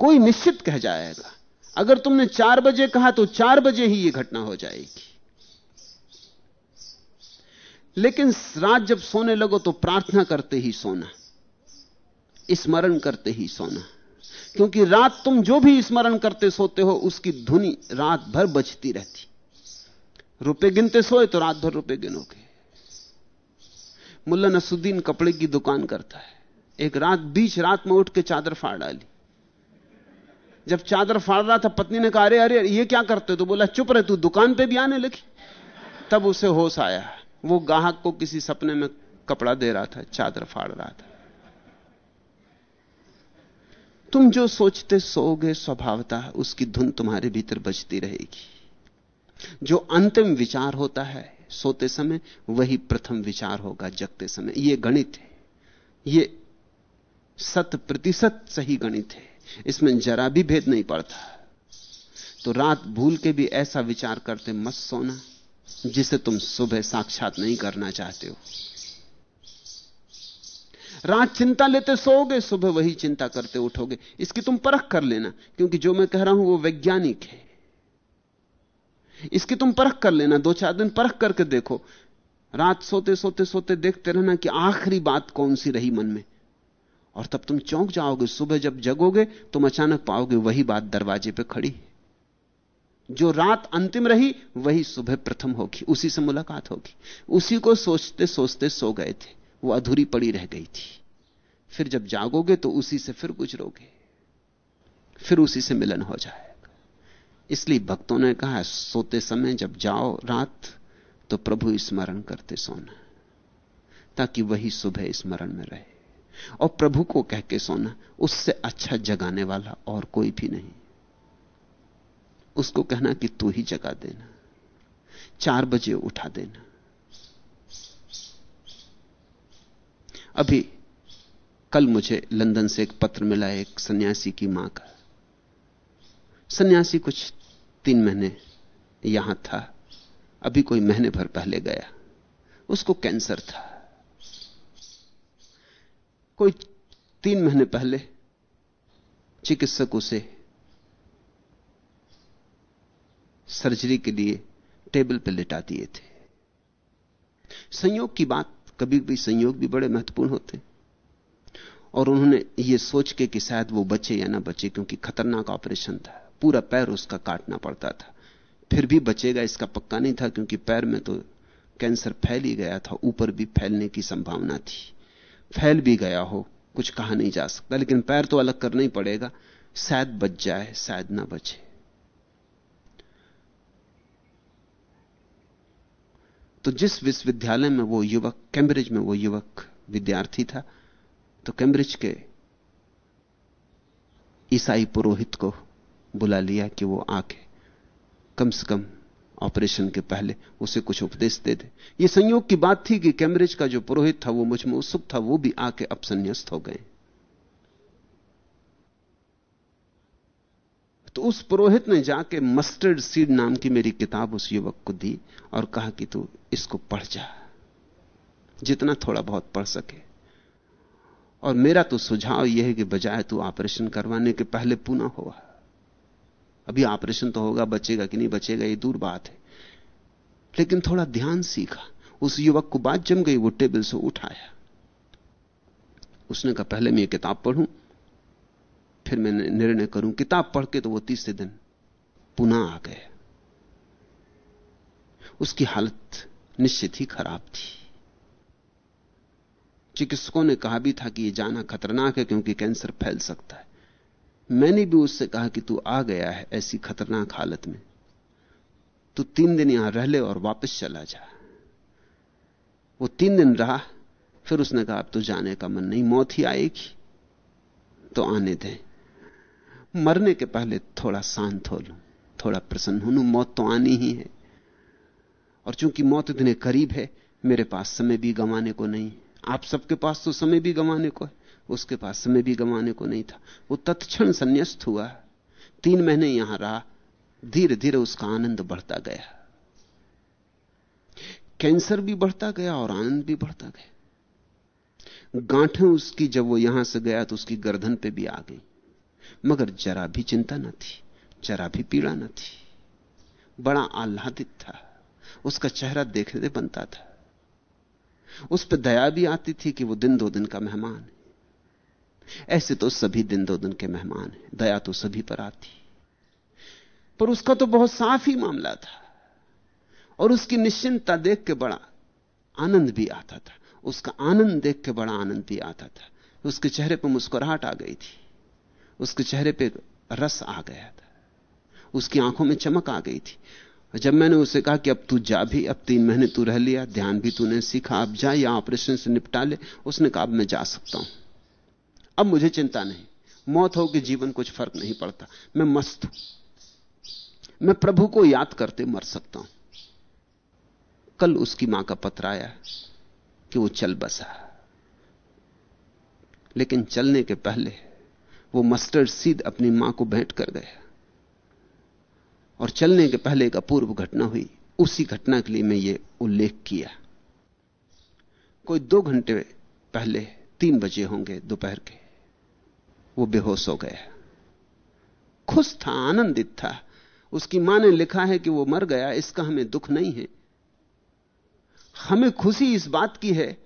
कोई निश्चित कह जाएगा, अगर तुमने चार बजे कहा तो चार बजे ही यह घटना हो जाएगी। लेकिन रात जब सोने लगो तो प्रार्थना करते ही सोना, स्मरण करते ही सोना। क्योंकि रात तुम जो भी स्मरण करते सोते हो, उसकी धुनी रात भर बचती रहती। रुपए गिनते सोए तो रात भर रुपए गिनोगे। मुल्ला नसुद्दीन कपड़े की दुकान करता है। एक रात बीच रात में उठ के चादर फाड़ डाली। जब चादर फाड़ रहा था, पत्नी ने कहा, अरे अरे, ये क्या करते तो बोला, चुप रहे, तू दुकान पे भी आने लगी? तब उसे होश आया। वो गाहक को किसी सपने में कपड़ा दे रहा था, चादर फाड़ रहा था। तुम जो सोचते सोओगे, स्वभावता उसकी धुन तुम्हारे भीतर बजती रहेगी। जो अंतिम विचार होता है, सोते समय वही प्रथम विचार होगा, जगते समय। यह गणित है। यह शत प्रतिशत सही गणित है। इसमें जरा भी भेद नहीं पड़ता। तो रात भूल के भी ऐसा विचार करते मत सोना, जिसे तुम सुबह साक्षात नहीं करना चाहते हो। रात चिंता लेते सोओगे, सुबह वही चिंता करते उठोगे। इसकी तुम परख कर लेना, क्योंकि जो मैं कह रहा हूँ वो वैज्ञानिक है। इसकी तुम परख कर लेना, दो चार दिन परख करके देखो। रात सोते सोते सोते देखते रहना कि आखिरी बात कौन सी रही मन में। और तब तुम चौंक जाओगे, सुबह जब जगोगे, तुम अचानक पाओगे वही बात दरवाजे पे खड़ी जो रात अंतिम रही, वही सुबह प्रथम होगी, उसी से मुलाकात होगी। उसी को सोचते सोचते सो गए थे। वो अधूरी पड़ी रह गई थी। फिर जब जागोगे तो उसी से फिर गुजरोगे। फिर उसी से मिलन हो जाएगा। इसलिए भक्तों ने कहा, सोते समय जब जाओ रात तो प्रभु स्मरण करते सोना, ताकि वही सुबह स्मरण में रहे। और प्रभु को कह के सोना, उससे अच्छा जगाने वाला और कोई भी नहीं। उसको कहना कि तू ही जगा देना। चार बजे उठा देना। अभी कल मुझे लंदन से एक पत्र मिला एक सन्यासी की माँ का। सन्यासी कुछ तीन महीने यहाँ था। अभी कोई महीने भर पहले गया। उसको कैंसर था। कोई तीन महीने पहले चिकित्सक उसे सर्जरी के लिए टेबल पर लिटा दिए थे। संयोग की बात कभी कभी संयोग भी बड़े महत्वपूर्ण होते और उन्होंने ये सोच के कि शायद वो बचे या ना बचे, क्योंकि खतरनाक ऑपरेशन था। पूरा पैर उसका काटना पड़ता था। फिर भी बचेगा, इसका पक्का नहीं था, क्योंकि पैर में तो कैंसर फैल ही गया था, ऊपर भी फैलने की संभावना थी। फैल भी गया हो, कुछ कहा नहीं जा सकता, लेकिन पैर तो अलग करना ही पड़ेगा। शायद बच जाए, शायद ना बचे। तो जिस विश्वविद्यालय में वो युवक, कैम्ब्रिज में वो युवक विद्यार्थी था तो कैम्ब्रिज के ईसाई पुरोहित को बुला लिया कि वो आके कम से कम ऑपरेशन के पहले उसे कुछ उपदेश दे दे। ये संयोग की बात थी कि कैम्ब्रिज का जो पुरोहित था, वो मुझमें उत्सुक था, वो भी आके अब संन्यास्त हो गए। तो उस पुरोहित ने जाके मस्टर्ड सीड नाम की मेरी किताब उस युवक को दी और कहा कि तू इसको पढ़ जा, जितना थोड़ा बहुत पढ़ सके। और मेरा तो सुझाव यह है कि बजाय तू ऑपरेशन करवाने के पहले पुनः हुआ अभी ऑपरेशन तो होगा, बचेगा कि नहीं बचेगा, ये दूर बात है। लेकिन थोड़ा ध्यान सीखा। उस युवक को बात जम गई, वो टेबल से उठाया। उसने कहा, पहले मैं ये किताब पढ़ूं फिर मैं निर्णय करूँ। किताब पढ़ के तो वो तीसरे दिन पुनः आ गए। उसकी हालत निश्चित ही खराब थी। चिकित्सकों ने कहा भी था कि यह जाना खतरनाक है क्योंकि कैंसर फैल सकता है। मैंने भी उससे कहा कि तू आ गया है ऐसी खतरनाक हालत में। तू तीन दिन यहाँ रह ले और वापस चला जा। वो तीन दिन रहा, फिर उसने कहा, अब तो जाने का मन नहीं, मौत ही आएगी। तो आने दें। मरने के पहले थोड़ा शांत हो लू, थोड़ा प्रसन्न हो लू। मौत तो आनी ही है। और चूँकि मौत इतने करीब है, मेरे पास समय भी गंवाने को नहीं। आप सबके पास तो समय भी गंवाने को है। उसके पास समय भी गंवाने को नहीं था। वो तत्क्षण संन्यास्त हुआ। तीन महीने यहाँ रहा। धीरे धीरे उसका आनंद बढ़ता गया। कैंसर भी बढ़ता गया और आनंद भी बढ़ता गया। गांठें उसकी, जब वो यहाँ से गया तो उसकी गर्दन पे भी आ गई। मगर जरा भी चिंता न थी, जरा भी पीड़ा न थी। बड़ा आह्लादित था, उसका चेहरा देखने बनता था। उस पर दया भी आती थी कि वो दिन दो दिन का मेहमान है। ऐसे तो सभी दिन दो दिन के मेहमान हैं, दया तो सभी पर आती। पर उसका तो बहुत साफ़ ही मामला था, और उसकी निश्चिंतता देख के बड़ा आनंद भी आता था। उसका आनंद देख के बड़ा आनंद भी आता था। उसके चेहरे पर मुस्कुराहट आ गई थी। उसके चेहरे पे रस आ गया था। उसकी आँखों में चमक आ गई थी। जब मैंने उसे कहा कि अब तू जा भी, अब तीन महीने तू रह लिया, ध्यान भी तूने सीखा, अब जा या ऑपरेशन से निपटा ले। उसने कहा, अब मैं जा सकता हूँ। अब मुझे चिंता नहीं। मौत हो कि जीवन कुछ फ़र्क नहीं पड़ता। मैं मस्त हूँ। मैं प्रभु को याद करते मर सकता हूँ। कल उसकी माँ का पत्र आया कि वो चल बसा। लेकिन चलने के पहले वो मस्टर्ड सीध अपनी माँ को भेंट कर गया और चलने के पहले एक अपूर्व घटना हुई। उसी घटना के लिए मैं ये उल्लेख किया। कोई दो घंटे पहले, तीन बजे होंगे दोपहर के। वो बेहोश हो गया। खुश था, आनंदित था। उसकी माँ ने लिखा है कि वो मर गया, इसका हमें दुख नहीं है। हमें खुशी इस बात की है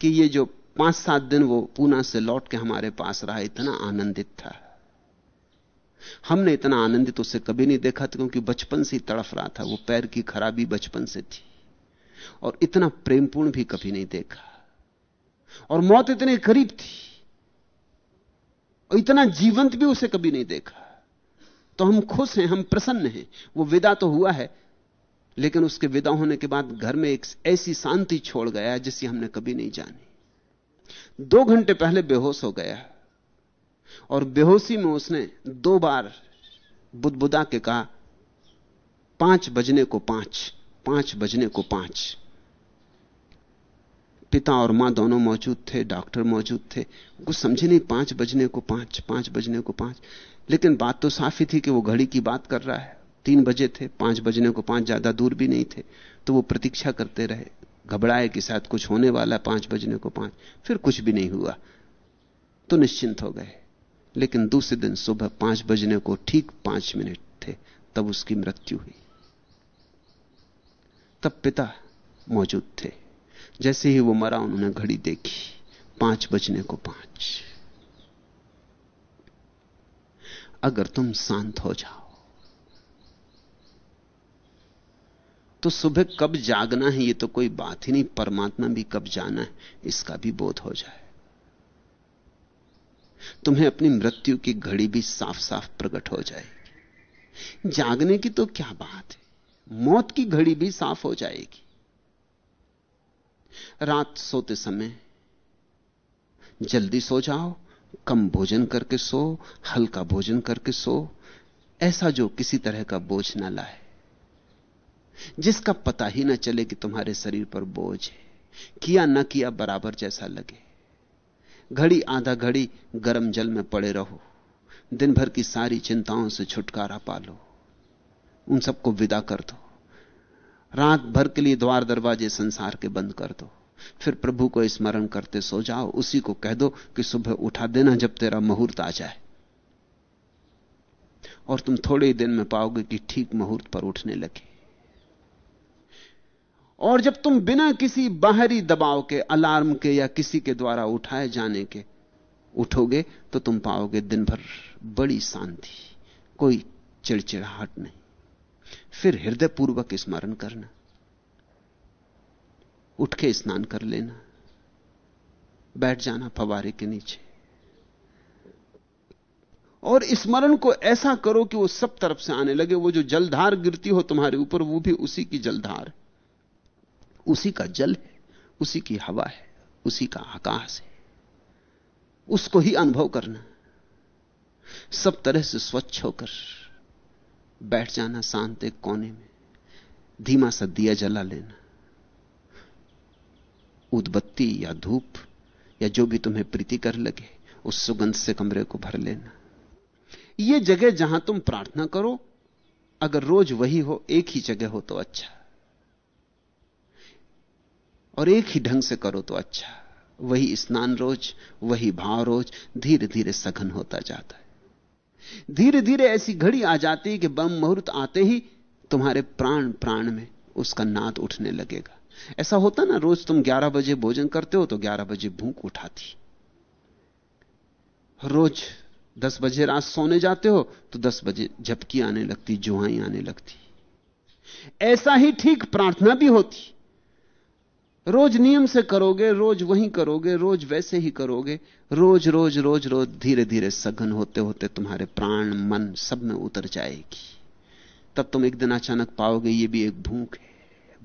कि ये जो पाँच सात दिन वो पूना से लौट के हमारे पास रहा, इतना आनंदित था। हमने इतना आनंदित उसे कभी नहीं देखा था, क्योंकि बचपन से ही तड़फ रहा था। वो पैर की खराबी बचपन से थी। और इतना प्रेमपूर्ण भी कभी नहीं देखा। और मौत इतने करीब थी। और इतना जीवंत भी उसे कभी नहीं देखा। तो हम खुश हैं, हम प्रसन्न हैं। वो विदा तो हुआ है, लेकिन उसके विदा होने के बाद घर में एक ऐसी शांति छोड़ गया जिसे हमने कभी नहीं जानी। दो घंटे पहले बेहोश हो गया और बेहोशी में उसने दो बार बुदबुदा के कहा, पाँच बजने को पाँच पाँच बजने को पाँच। पिता और माँ दोनों मौजूद थे, डॉक्टर मौजूद थे। कुछ समझे नहीं, पाँच बजने को पाँच पाँच बजने को पाँच। लेकिन बात तो साफ़ ही थी कि वो घड़ी की बात कर रहा है। तीन बजे थे, पाँच बजने को पाँच ज़्यादा दूर भी नहीं थे। तो वो प्रतीक्षा करते रहे। घबराए कि शायद कुछ होने वाला है, पाँच बजने को पाँच। फिर कुछ भी नहीं हुआ। तो निश्चिंत हो गए। लेकिन दूसरे दिन सुबह पाँच बजने को ठीक पाँच मिनट थे। तब उसकी मृत्यु हुई। तब पिता मौजूद थे। जैसे ही वो मरा, उन्होंने घड़ी देखी। पाँच बजने को पाँच। अगर तुम शांत हो जाओ तो सुबह कब जागना है, ये तो कोई बात ही नहीं, परमात्मा भी कब जाना है, इसका भी बोध हो जाए। तुम्हें अपनी मृत्यु की घड़ी भी साफ़ साफ़ प्रकट हो जाएगी। जागने की तो क्या बात है, मौत की घड़ी भी साफ़ हो जाएगी। रात सोते समय, जल्दी सो जाओ, कम भोजन करके सो, हल्का भोजन करके सो, ऐसा जो किसी तरह का बोझ ना लाए। जिसका पता ही ना चले कि तुम्हारे शरीर पर बोझ है। किया ना किया बराबर जैसा लगे। घड़ी, आधा घड़ी गर्म जल में पड़े रहो। दिन भर की सारी चिंताओं से छुटकारा पालो उन सबको विदा कर दो। रात भर के लिए द्वार दरवाजे संसार के बंद कर दो। फिर प्रभु को स्मरण करते सो जाओ। उसी को कह दो कि सुबह उठा देना जब तेरा मुहूर्त आ जाए। और तुम थोड़े ही दिन में पाओगे कि ठीक मुहूर्त पर उठने लगे। और जब तुम बिना किसी बाहरी दबाव के, अलार्म के या किसी के द्वारा उठाए जाने के उठोगे तो तुम पाओगे दिन भर बड़ी शांति, कोई चिड़चिड़ाहट नहीं। फिर हृदय पूर्वक स्मरण करना, उठ के स्नान कर लेना, बैठ जाना फवारे के नीचे। और स्मरण को ऐसा करो कि वो सब तरफ़ से आने लगे, वो जो जलधार गिरती हो तुम्हारे ऊपर, वो भी उसी की जलधार। उसी का जल है, उसी की हवा है, उसी का आकाश है। उसको ही अनुभव करना, सब तरह से स्वच्छ होकर बैठ जाना शांत एक कोने में, धीमा सा दिया जला लेना। उदबत्ती या धूप या जो भी तुम्हें प्रीति कर लगे, उस सुगंध से कमरे को भर लेना। यह जगह जहाँ तुम प्रार्थना करो, अगर रोज वही हो, एक ही जगह हो तो अच्छा। और एक ही ढंग से करो तो अच्छा। वही स्नान रोज, वही भाव रोज धीरे धीरे सघन होता जाता है। धीरे धीरे ऐसी घड़ी आ जाती है कि बम मुहूर्त आते ही तुम्हारे प्राण प्राण में उसका नाद उठने लगेगा। ऐसा होता ना, रोज तुम 11 बजे भोजन करते हो तो 11 बजे भूख उठाती। रोज 10 बजे रात सोने जाते हो तो 10 बजे झपकी आने लगती, जुहाई आने लगती। ऐसा ही ठीक प्रार्थना भी होती। रोज नियम से करोगे, रोज वही करोगे, रोज वैसे ही करोगे, रोज रोज रोज रोज धीरे धीरे सघन होते होते तुम्हारे प्राण, मन सब में उतर जाएगी। तब तुम एक दिन अचानक पाओगे ये भी एक भूख है,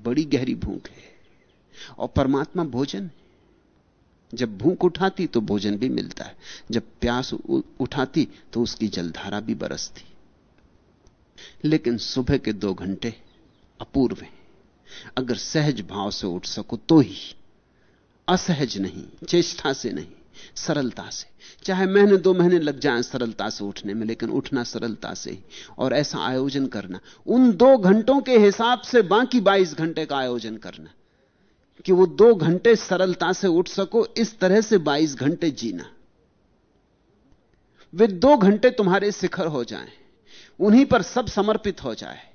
बड़ी गहरी भूख है। और परमात्मा भोजन जब भूख उठाती तो भोजन भी मिलता है। जब प्यास उठाती तो उसकी जलधारा भी बरसती। लेकिन सुबह के दो घंटे अपूर्व हैं। अगर सहज भाव से उठ सको तो ही। असहज नहीं, चेष्टा से नहीं, सरलता से। चाहे महीने दो महीने लग जाए सरलता से उठने में, लेकिन उठना सरलता से ही। और ऐसा आयोजन करना, उन दो घंटों के हिसाब से बाकी बाईस घंटे का आयोजन करना, कि वो दो घंटे सरलता से उठ सको, इस तरह से बाईस घंटे जीना। वे दो घंटे तुम्हारे शिखर हो जाएँ, उन्हीं पर सब समर्पित हो जाए।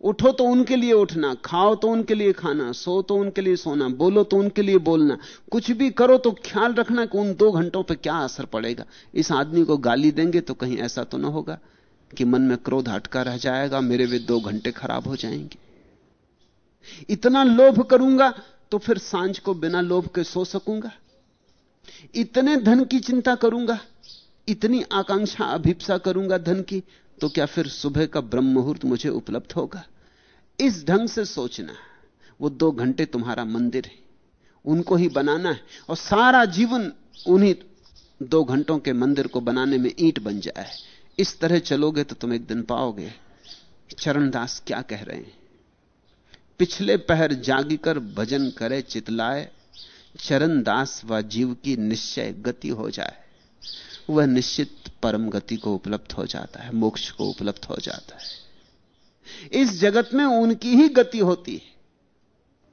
उठो तो उनके लिए उठना, खाओ तो उनके लिए खाना, सो तो उनके लिए सोना, बोलो तो उनके लिए बोलना। कुछ भी करो तो ख्याल रखना कि उन दो घंटों पर क्या असर पड़ेगा। इस आदमी को गाली देंगे तो कहीं ऐसा तो ना होगा कि मन में क्रोध हटका रह जाएगा, मेरे वे दो घंटे खराब हो जाएँगे। इतना लोभ करूँगा तो फिर साँझ को बिना लोभ के सो सकूँगा। इतने धन की चिंता करूँगा, इतनी आकांक्षा अभिप्सा करूँगा धन की तो क्या फिर सुबह का ब्रह्म मुहूर्त मुझे उपलब्ध होगा? इस ढंग से सोचना वो दो घंटे तुम्हारा मंदिर है। उनको ही बनाना है। और सारा जीवन उन्हीं दो घंटों के मंदिर को बनाने में ईंट बन जाए। इस तरह चलोगे तो तुम एक दिन पाओगे। चरणदास क्या कह रहे हैं? पिछले पहर जागी कर भजन करे, चितलाए। चरणदास व जीव की निश्चय गति हो जाए। वह निश्चित परम गति को उपलब्ध हो जाता है, मोक्ष को उपलब्ध हो जाता है। इस जगत में उनकी ही गति होती है,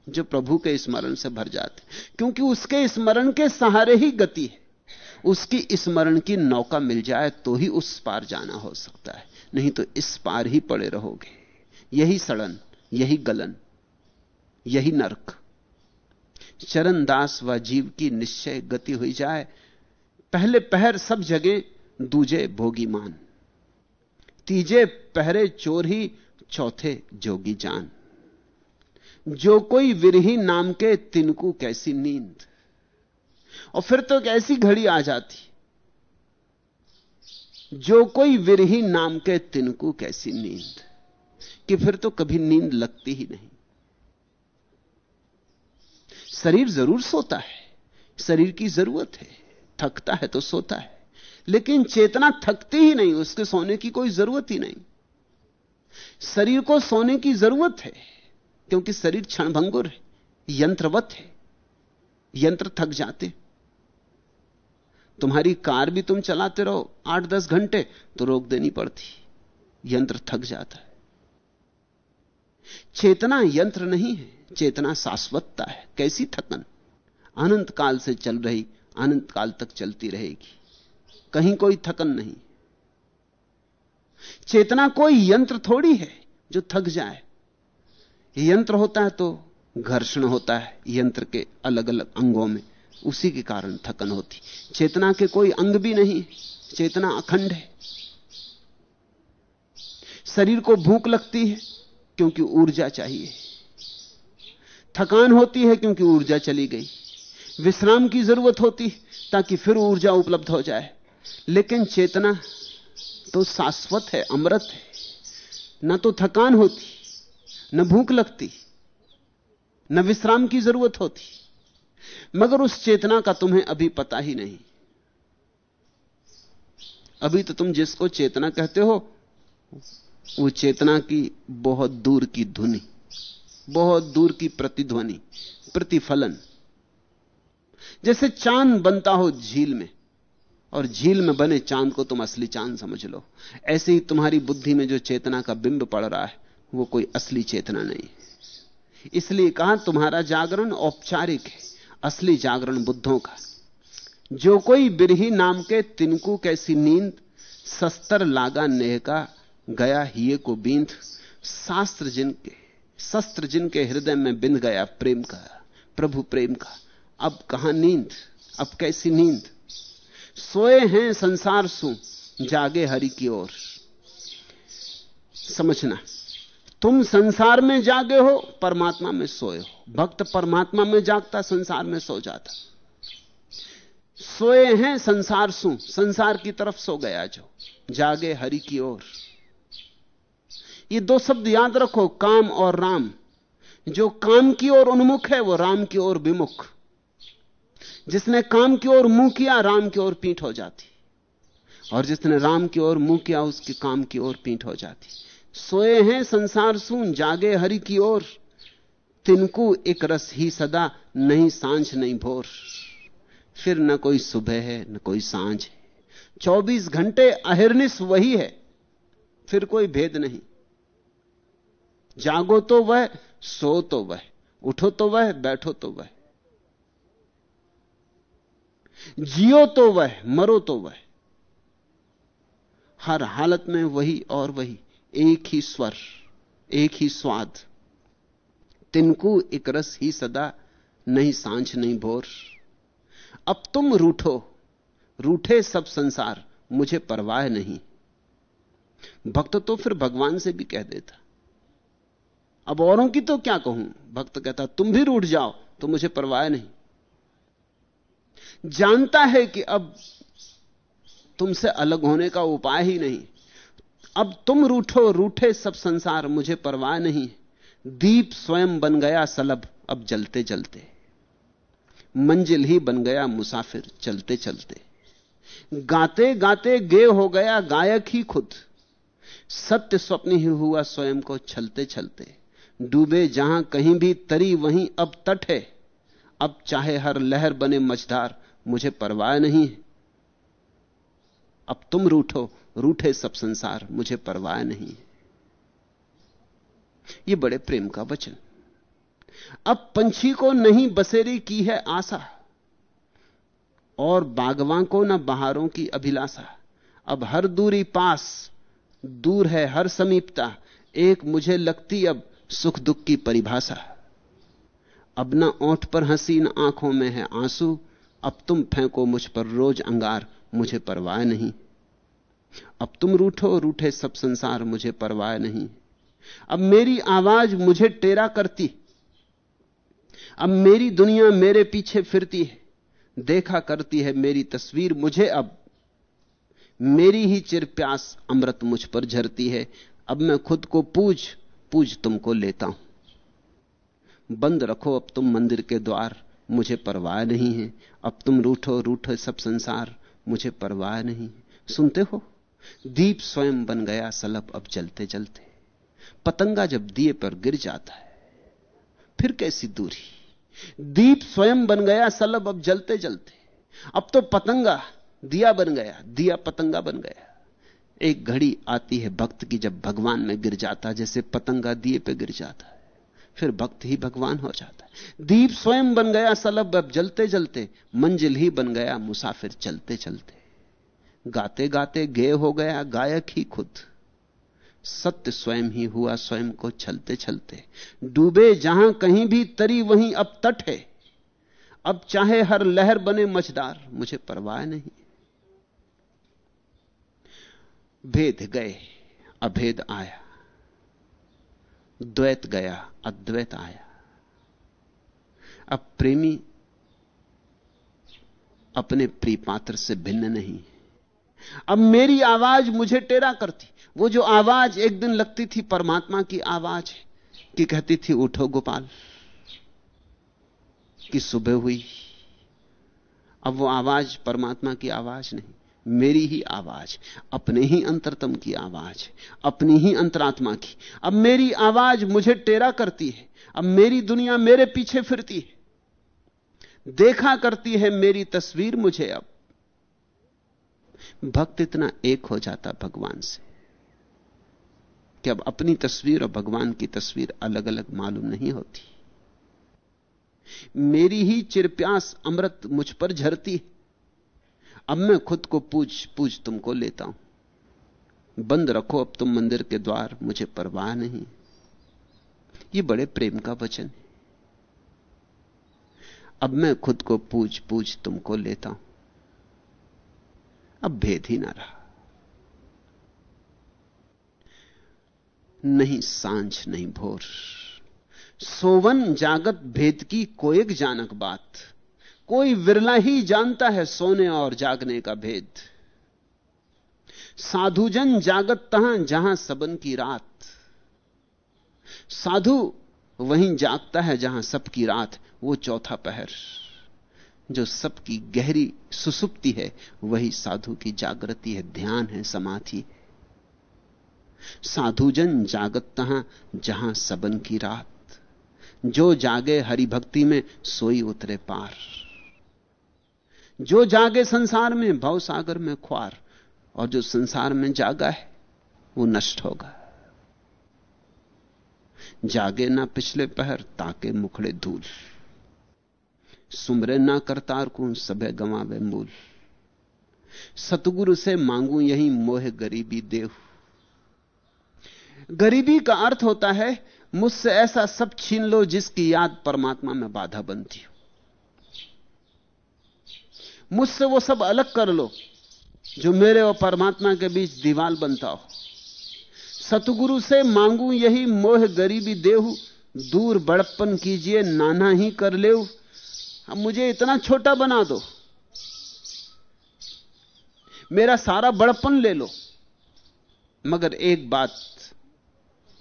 जो प्रभु के स्मरण से भर जाते क्योंकि उसके स्मरण के सहारे ही गति है। उसकी स्मरण की नौका मिल जाए तो ही उस पार जाना हो सकता है। नहीं तो इस पार ही पड़े रहोगे। यही सड़न, यही गलन, यही नरक। चरण दास व जीव की निश्चय गति हुई जाए, पहले पहर सब जगह दूजे भोगी मान तीजे पहरे चोर ही चौथे जोगी जान। जो कोई विरही नाम के तिनको कैसी नींद? और फिर तो कैसी घड़ी आ जाती। जो कोई विरही नाम के तिनको कैसी नींद? कि फिर तो कभी नींद लगती ही नहीं। शरीर ज़रूर सोता है। शरीर की ज़रूरत है। थकता है तो सोता है। लेकिन चेतना थकती ही नहीं, उसके सोने की कोई ज़रूरत ही नहीं। शरीर को सोने की ज़रूरत है, क्योंकि शरीर क्षणभंगुर है, यंत्रवत है, यंत्र थक जाते तुम्हारी कार भी तुम चलाते रहो आठ दस घंटे तो रोक देनी पड़ती, यंत्र थक जाता है। चेतना यंत्र नहीं है, चेतना शाश्वतता है, कैसी थकन? अनंत काल से चल रही, अनंत काल तक चलती रहेगी। कहीं कोई थकन नहीं। चेतना कोई यंत्र थोड़ी है जो थक जाए। यंत्र होता है तो घर्षण होता है, यंत्र के अलग अलग अंगों में, उसी के कारण थकन होती। चेतना के कोई अंग भी नहीं, चेतना अखंड है। शरीर को भूख लगती है क्योंकि ऊर्जा चाहिए। थकान होती है क्योंकि ऊर्जा चली गई। विश्राम की ज़रूरत होती ताकि फिर ऊर्जा उपलब्ध हो जाए। लेकिन चेतना तो शाश्वत है, अमृत है। न तो थकान होती, न भूख लगती, न विश्राम की ज़रूरत होती। मगर उस चेतना का तुम्हें अभी पता ही नहीं। अभी तो तुम जिसको चेतना कहते हो, वो चेतना की बहुत दूर की धुनी बहुत दूर की प्रतिध्वनि, प्रतिफलन। जैसे चाँद बनता हो झील में और झील में बने चाँद को तुम असली चाँद समझ लो। ऐसे ही तुम्हारी बुद्धि में जो चेतना का बिंब पड़ रहा है, वो कोई असली चेतना नहीं। इसलिए कहा, तुम्हारा जागरण औपचारिक है, असली जागरण बुद्धों का। जो कोई बिरही नाम के तिनकू कैसी नींद, सस्तर लागा नेह का गया हिये को बींद। शास्त्र जिनके, शस्त्र जिनके हृदय में बिंद गया प्रेम का, प्रभु प्रेम का। अब कहाँ नींद, अब कैसी नींद? सोए हैं संसार सु, जागे हरि की ओर। समझना, तुम संसार में जागे हो, परमात्मा में सोए हो। भक्त परमात्मा में जागता, संसार में सो जाता। सोए हैं, संसार सु, संसार की तरफ़ सो गया जो, जागे हरि की ओर। ये दो शब्द याद रखो, काम और राम। जो काम की ओर उन्मुख है, वो राम की ओर विमुख। जिसने काम की ओर मुँह किया, राम की ओर पीठ हो जाती। और जिसने राम की ओर मुँह किया, उसकी काम की ओर पीठ हो जाती। सोए हैं संसार सुन, जागे हरि की ओर। तिनको एक रस ही सदा, नहीं साँझ, नहीं भोर। फिर न कोई सुबह है, न कोई साँझ है। चौबीस घंटे अहिर्निश वही है, फिर कोई भेद नहीं। जागो तो वह, सो तो वह, उठो तो वह, बैठो तो वह। जियो तो वह, मरो तो वह। हर हालत में वही और वही, एक ही स्वर, एक ही स्वाद। तिनको एक रस ही सदा, नहीं साँझ, नहीं भोर। अब तुम रूठो, रूठे सब संसार, मुझे परवाह नहीं। भक्त तो फिर भगवान से भी कह देता। अब औरों की तो क्या कहूँ? भक्त कहता, तुम भी रूठ जाओ तो मुझे परवाह नहीं। जानता है कि अब तुमसे अलग होने का उपाय ही नहीं। अब तुम रूठो, रूठे सब संसार, मुझे परवाह नहीं। दीप स्वयं बन गया सलभ अब जलते जलते। मंजिल ही बन गया मुसाफिर, चलते चलते। गाते गाते गे हो गया गायक ही खुद। सत्य स्वप्न ही हुआ स्वयं को छलते छलते। डूबे जहाँ कहीं भी तरी, वहीं अब तट है। अब चाहे हर लहर बने मझधार मुझे परवाह नहीं है। अब तुम रूठो, रूठे सब संसार, मुझे परवाह नहीं है। ये बड़े प्रेम का वचन। अब पंछी को नहीं बसेरी की है आशा, और बागवां को न बहारों की अभिलाषा। अब हर दूरी पास, दूर है हर समीपता, एक मुझे लगती अब सुख दुख की परिभाषा। अब न ओठ पर हँसी हसीन आँखों में है आँसू अब तुम फेंको मुझ पर रोज अंगार, मुझे परवाह नहीं। अब तुम रूठो, रूठे सब संसार, मुझे परवाह नहीं। अब मेरी आवाज़ मुझे टेरा करती। अब मेरी दुनिया मेरे पीछे फिरती है। देखा करती है मेरी तस्वीर मुझे अब। मेरी ही चिर प्यास अमृत मुझ पर झरती है। अब मैं खुद को पूज पूज तुमको लेता हूँ। बंद रखो अब तुम मंदिर के द्वार, मुझे परवाह नहीं है। अब तुम रूठो रूठो सब संसार, मुझे परवाह नहीं। सुनते हो? दीप स्वयं बन गया सलब अब जलते जलते। पतंगा जब दिए पर गिर जाता है, फिर कैसी दूरी? दीप स्वयं बन गया सलब अब जलते जलते। अब तो पतंगा दिया बन गया, दिया पतंगा बन गया। एक घड़ी आती है भक्त की, जब भगवान में गिर जाता जैसे पतंगा दिए पे गिर जाता है। फिर भक्त ही भगवान हो जाता है। दीप स्वयं बन गया सलब, अब जलते जलते, मंजिल ही बन गया मुसाफिर चलते चलते। गाते गाते गे हो गया गायक ही खुद। सत्य स्वयं ही हुआ स्वयं को छलते छलते डूबे जहाँ कहीं भी तरी वहीं अब तट है। अब चाहे हर लहर बने मछदार मुझे परवाह नहीं। भेद गए, अभेद आया। द्वैत गया, अद्वैत आया। अब प्रेमी अपने प्रिय पात्र से भिन्न नहीं। अब मेरी आवाज़ मुझे टेरा करती। वो जो आवाज़ एक दिन लगती थी परमात्मा की आवाज़ कि कहती थी, उठो गोपाल। कि सुबह हुई। अब वो आवाज़ परमात्मा की आवाज़ नहीं। मेरी ही आवाज़, अपने ही अंतरतम की आवाज़, अपनी ही अंतरात्मा की। अब मेरी आवाज़ मुझे टेरा करती है, अब मेरी दुनिया मेरे पीछे फिरती है। देखा करती है मेरी तस्वीर मुझे अब। भक्त इतना एक हो जाता भगवान से कि अब अपनी तस्वीर और भगवान की तस्वीर अलग अलग मालूम नहीं होती। मेरी ही चिरप्यास अमृत मुझ पर झरती अब मैं खुद को पूछ पूछ तुमको लेता हूँ। बंद रखो अब तुम मंदिर के द्वार, मुझे परवाह नहीं। ये बड़े प्रेम का वचन है। अब मैं खुद को पूछ पूछ तुमको लेता हूँ। अब भेद ही ना रहा। नहीं साँझ, नहीं भोर। सोवन जागत भेद की कोएक जानक बात। कोई विरला ही जानता है सोने और जागने का भेद। साधुजन जागत तहां जहाँ सबन की रात। साधु वहीं जागता है जहाँ सबकी रात, वो चौथा पहर। जो सबकी गहरी सुसुप्ति है, वही साधु की जागृति है, ध्यान है, समाधि। साधुजन जागत तहां जहाँ सबन की रात। जो जागे हरि भक्ति में, सोई उतरे पार। जो जागे संसार में, भव सागर में ख्वार, और जो संसार में जागा है, वो नष्ट होगा। जागे ना पिछले पहर, ताके मुखड़े धूल। सुमरे ना करतार को सबे गंवावे मूल। सतगुरु से मांगू यही मोह गरीबी देव गरीबी का अर्थ होता है, मुझसे ऐसा सब छीन लो जिसकी याद परमात्मा में बाधा बनती हो। मुझसे वो सब अलग कर लो, जो मेरे और परमात्मा के बीच दीवाल बनता हो। सतगुरु से मांगू यही मोह गरीबी देहू, दूर बड़प्पन कीजिए, नाना ही कर ले अब मुझे इतना छोटा बना दो। मेरा सारा बड़प्पन ले लो। मगर एक बात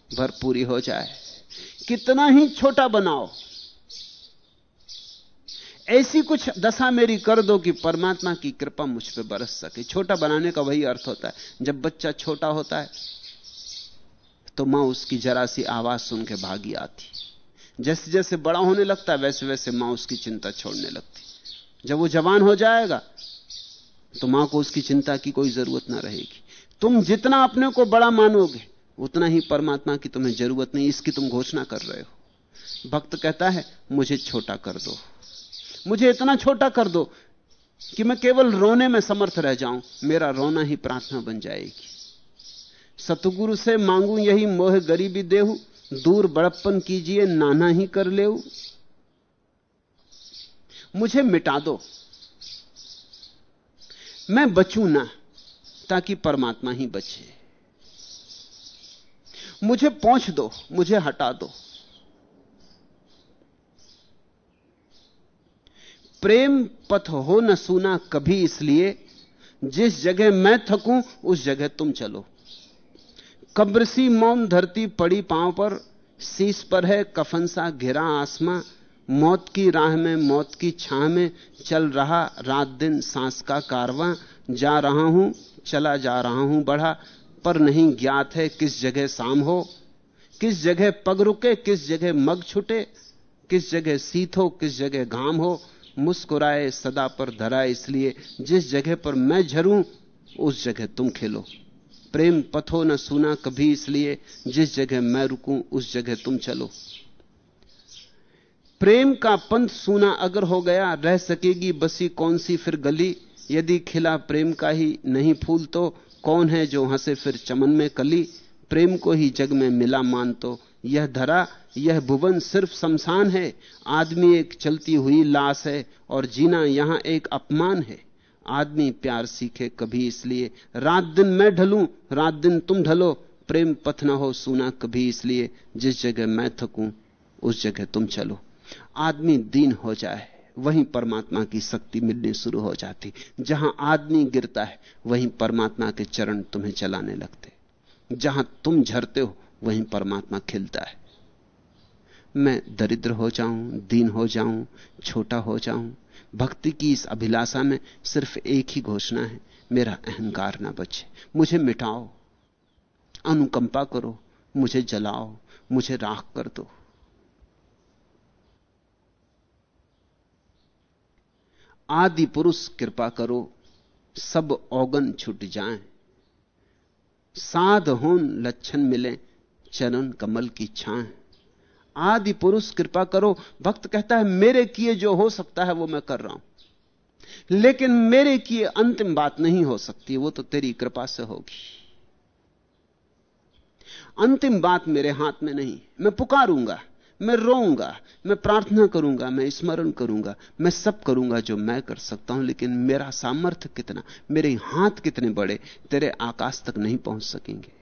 भरपूरी हो जाए, कितना ही छोटा बनाओ। ऐसी कुछ दशा मेरी कर दो कि परमात्मा की कृपा मुझ पर बरस सके। छोटा बनाने का वही अर्थ होता है। जब बच्चा छोटा होता है तो माँ उसकी जरा सी आवाज़ सुन के भागी आती। जैसे जैसे बड़ा होने लगता है, वैसे वैसे माँ उसकी चिंता छोड़ने लगती। जब वो जवान हो जाएगा तो माँ को उसकी चिंता की कोई ज़रूरत ना रहेगी। तुम जितना अपने को बड़ा मानोगे, उतना ही परमात्मा की तुम्हें ज़रूरत नहीं। इसकी तुम घोषणा कर रहे हो। भक्त कहता है, मुझे छोटा कर दो। मुझे इतना छोटा कर दो कि मैं केवल रोने में समर्थ रह जाऊँ। मेरा रोना ही प्रार्थना बन जाएगी। सतगुरु से मांगू यही मोह गरीबी देहू। दूर बड़प्पन कीजिए, नाना ही कर ले मुझे मिटा दो। मैं बचूं ना, ताकि परमात्मा ही बचे। मुझे पहुँच दो, मुझे हटा दो। प्रेम पथ हो न सुना कभी इसलिए, जिस जगह मैं थकूं, उस जगह तुम चलो। कब्र सी मौन धरती पड़ी पाँव पर, शीश पर है कफन सा घिरा आसमां। मौत की राह में, मौत की छा में चल रहा रात दिन सांस का कारवां। जा रहा हूँ, चला जा रहा हूँ बढ़ा, पर नहीं ज्ञात है किस जगह शाम हो। किस जगह पग रुके, किस जगह मग छुटे, किस जगह शीत हो, किस जगह घाम हो। मुस्कुराए, सदा पर धरा इसलिए जिस जगह पर मैं झरूं, उस जगह तुम खेलो। प्रेम पथो न सुना कभी, इसलिए जिस जगह मैं रुकूं, उस जगह तुम चलो। प्रेम का पंथ सुना अगर हो गया, रह सकेगी बसी कौन सी फिर गली। यदि खिला प्रेम का ही नहीं फूल तो कौन है जो हंसे फिर चमन में कली। प्रेम को ही जग में मिला मान तो यह धरा, यह भुवन सिर्फ़ शमशान है। आदमी एक चलती हुई लाश है और जीना यहाँ एक अपमान है। आदमी प्यार सीखे कभी इसलिए, रात दिन मैं ढलूं, रात दिन तुम ढलो। प्रेम पथ न हो सुना कभी इसलिए, जिस जगह मैं थकूं, उस जगह तुम चलो। आदमी दीन हो जाए, वहीं परमात्मा की शक्ति मिलनी शुरू हो जाती। जहाँ आदमी गिरता है, वहीं परमात्मा के चरण तुम्हें चलाने लगते। जहाँ तुम झरते हो वहीं परमात्मा खिलता है। मैं दरिद्र हो जाऊँ, दीन हो जाऊँ, छोटा हो जाऊँ, भक्ति की इस अभिलाषा में सिर्फ़ एक ही घोषणा है, मेरा अहंकार ना बचे। मुझे मिटाओ, अनुकंपा करो, मुझे जलाओ, मुझे राख कर दो। आदि पुरुष कृपा करो, सब औगन छुट जाएँ। साध होन लक्षण मिले चरण कमल की छां आदि पुरुष, कृपा करो, भक्त कहता है, मेरे किए जो हो सकता है, वो मैं कर रहा हूँ। लेकिन मेरे किए अंतिम बात नहीं हो सकती, वो तो तेरी कृपा से होगी। अंतिम बात मेरे हाथ में नहीं। मैं पुकारूँगा, मैं रोऊँगा, मैं प्रार्थना करूँगा, मैं स्मरण करूँगा, मैं सब करूँगा जो मैं कर सकता हूँ, लेकिन मेरा सामर्थ्य कितना, मेरे हाथ कितने बड़े, तेरे आकाश तक नहीं पहुँच सकेंगे।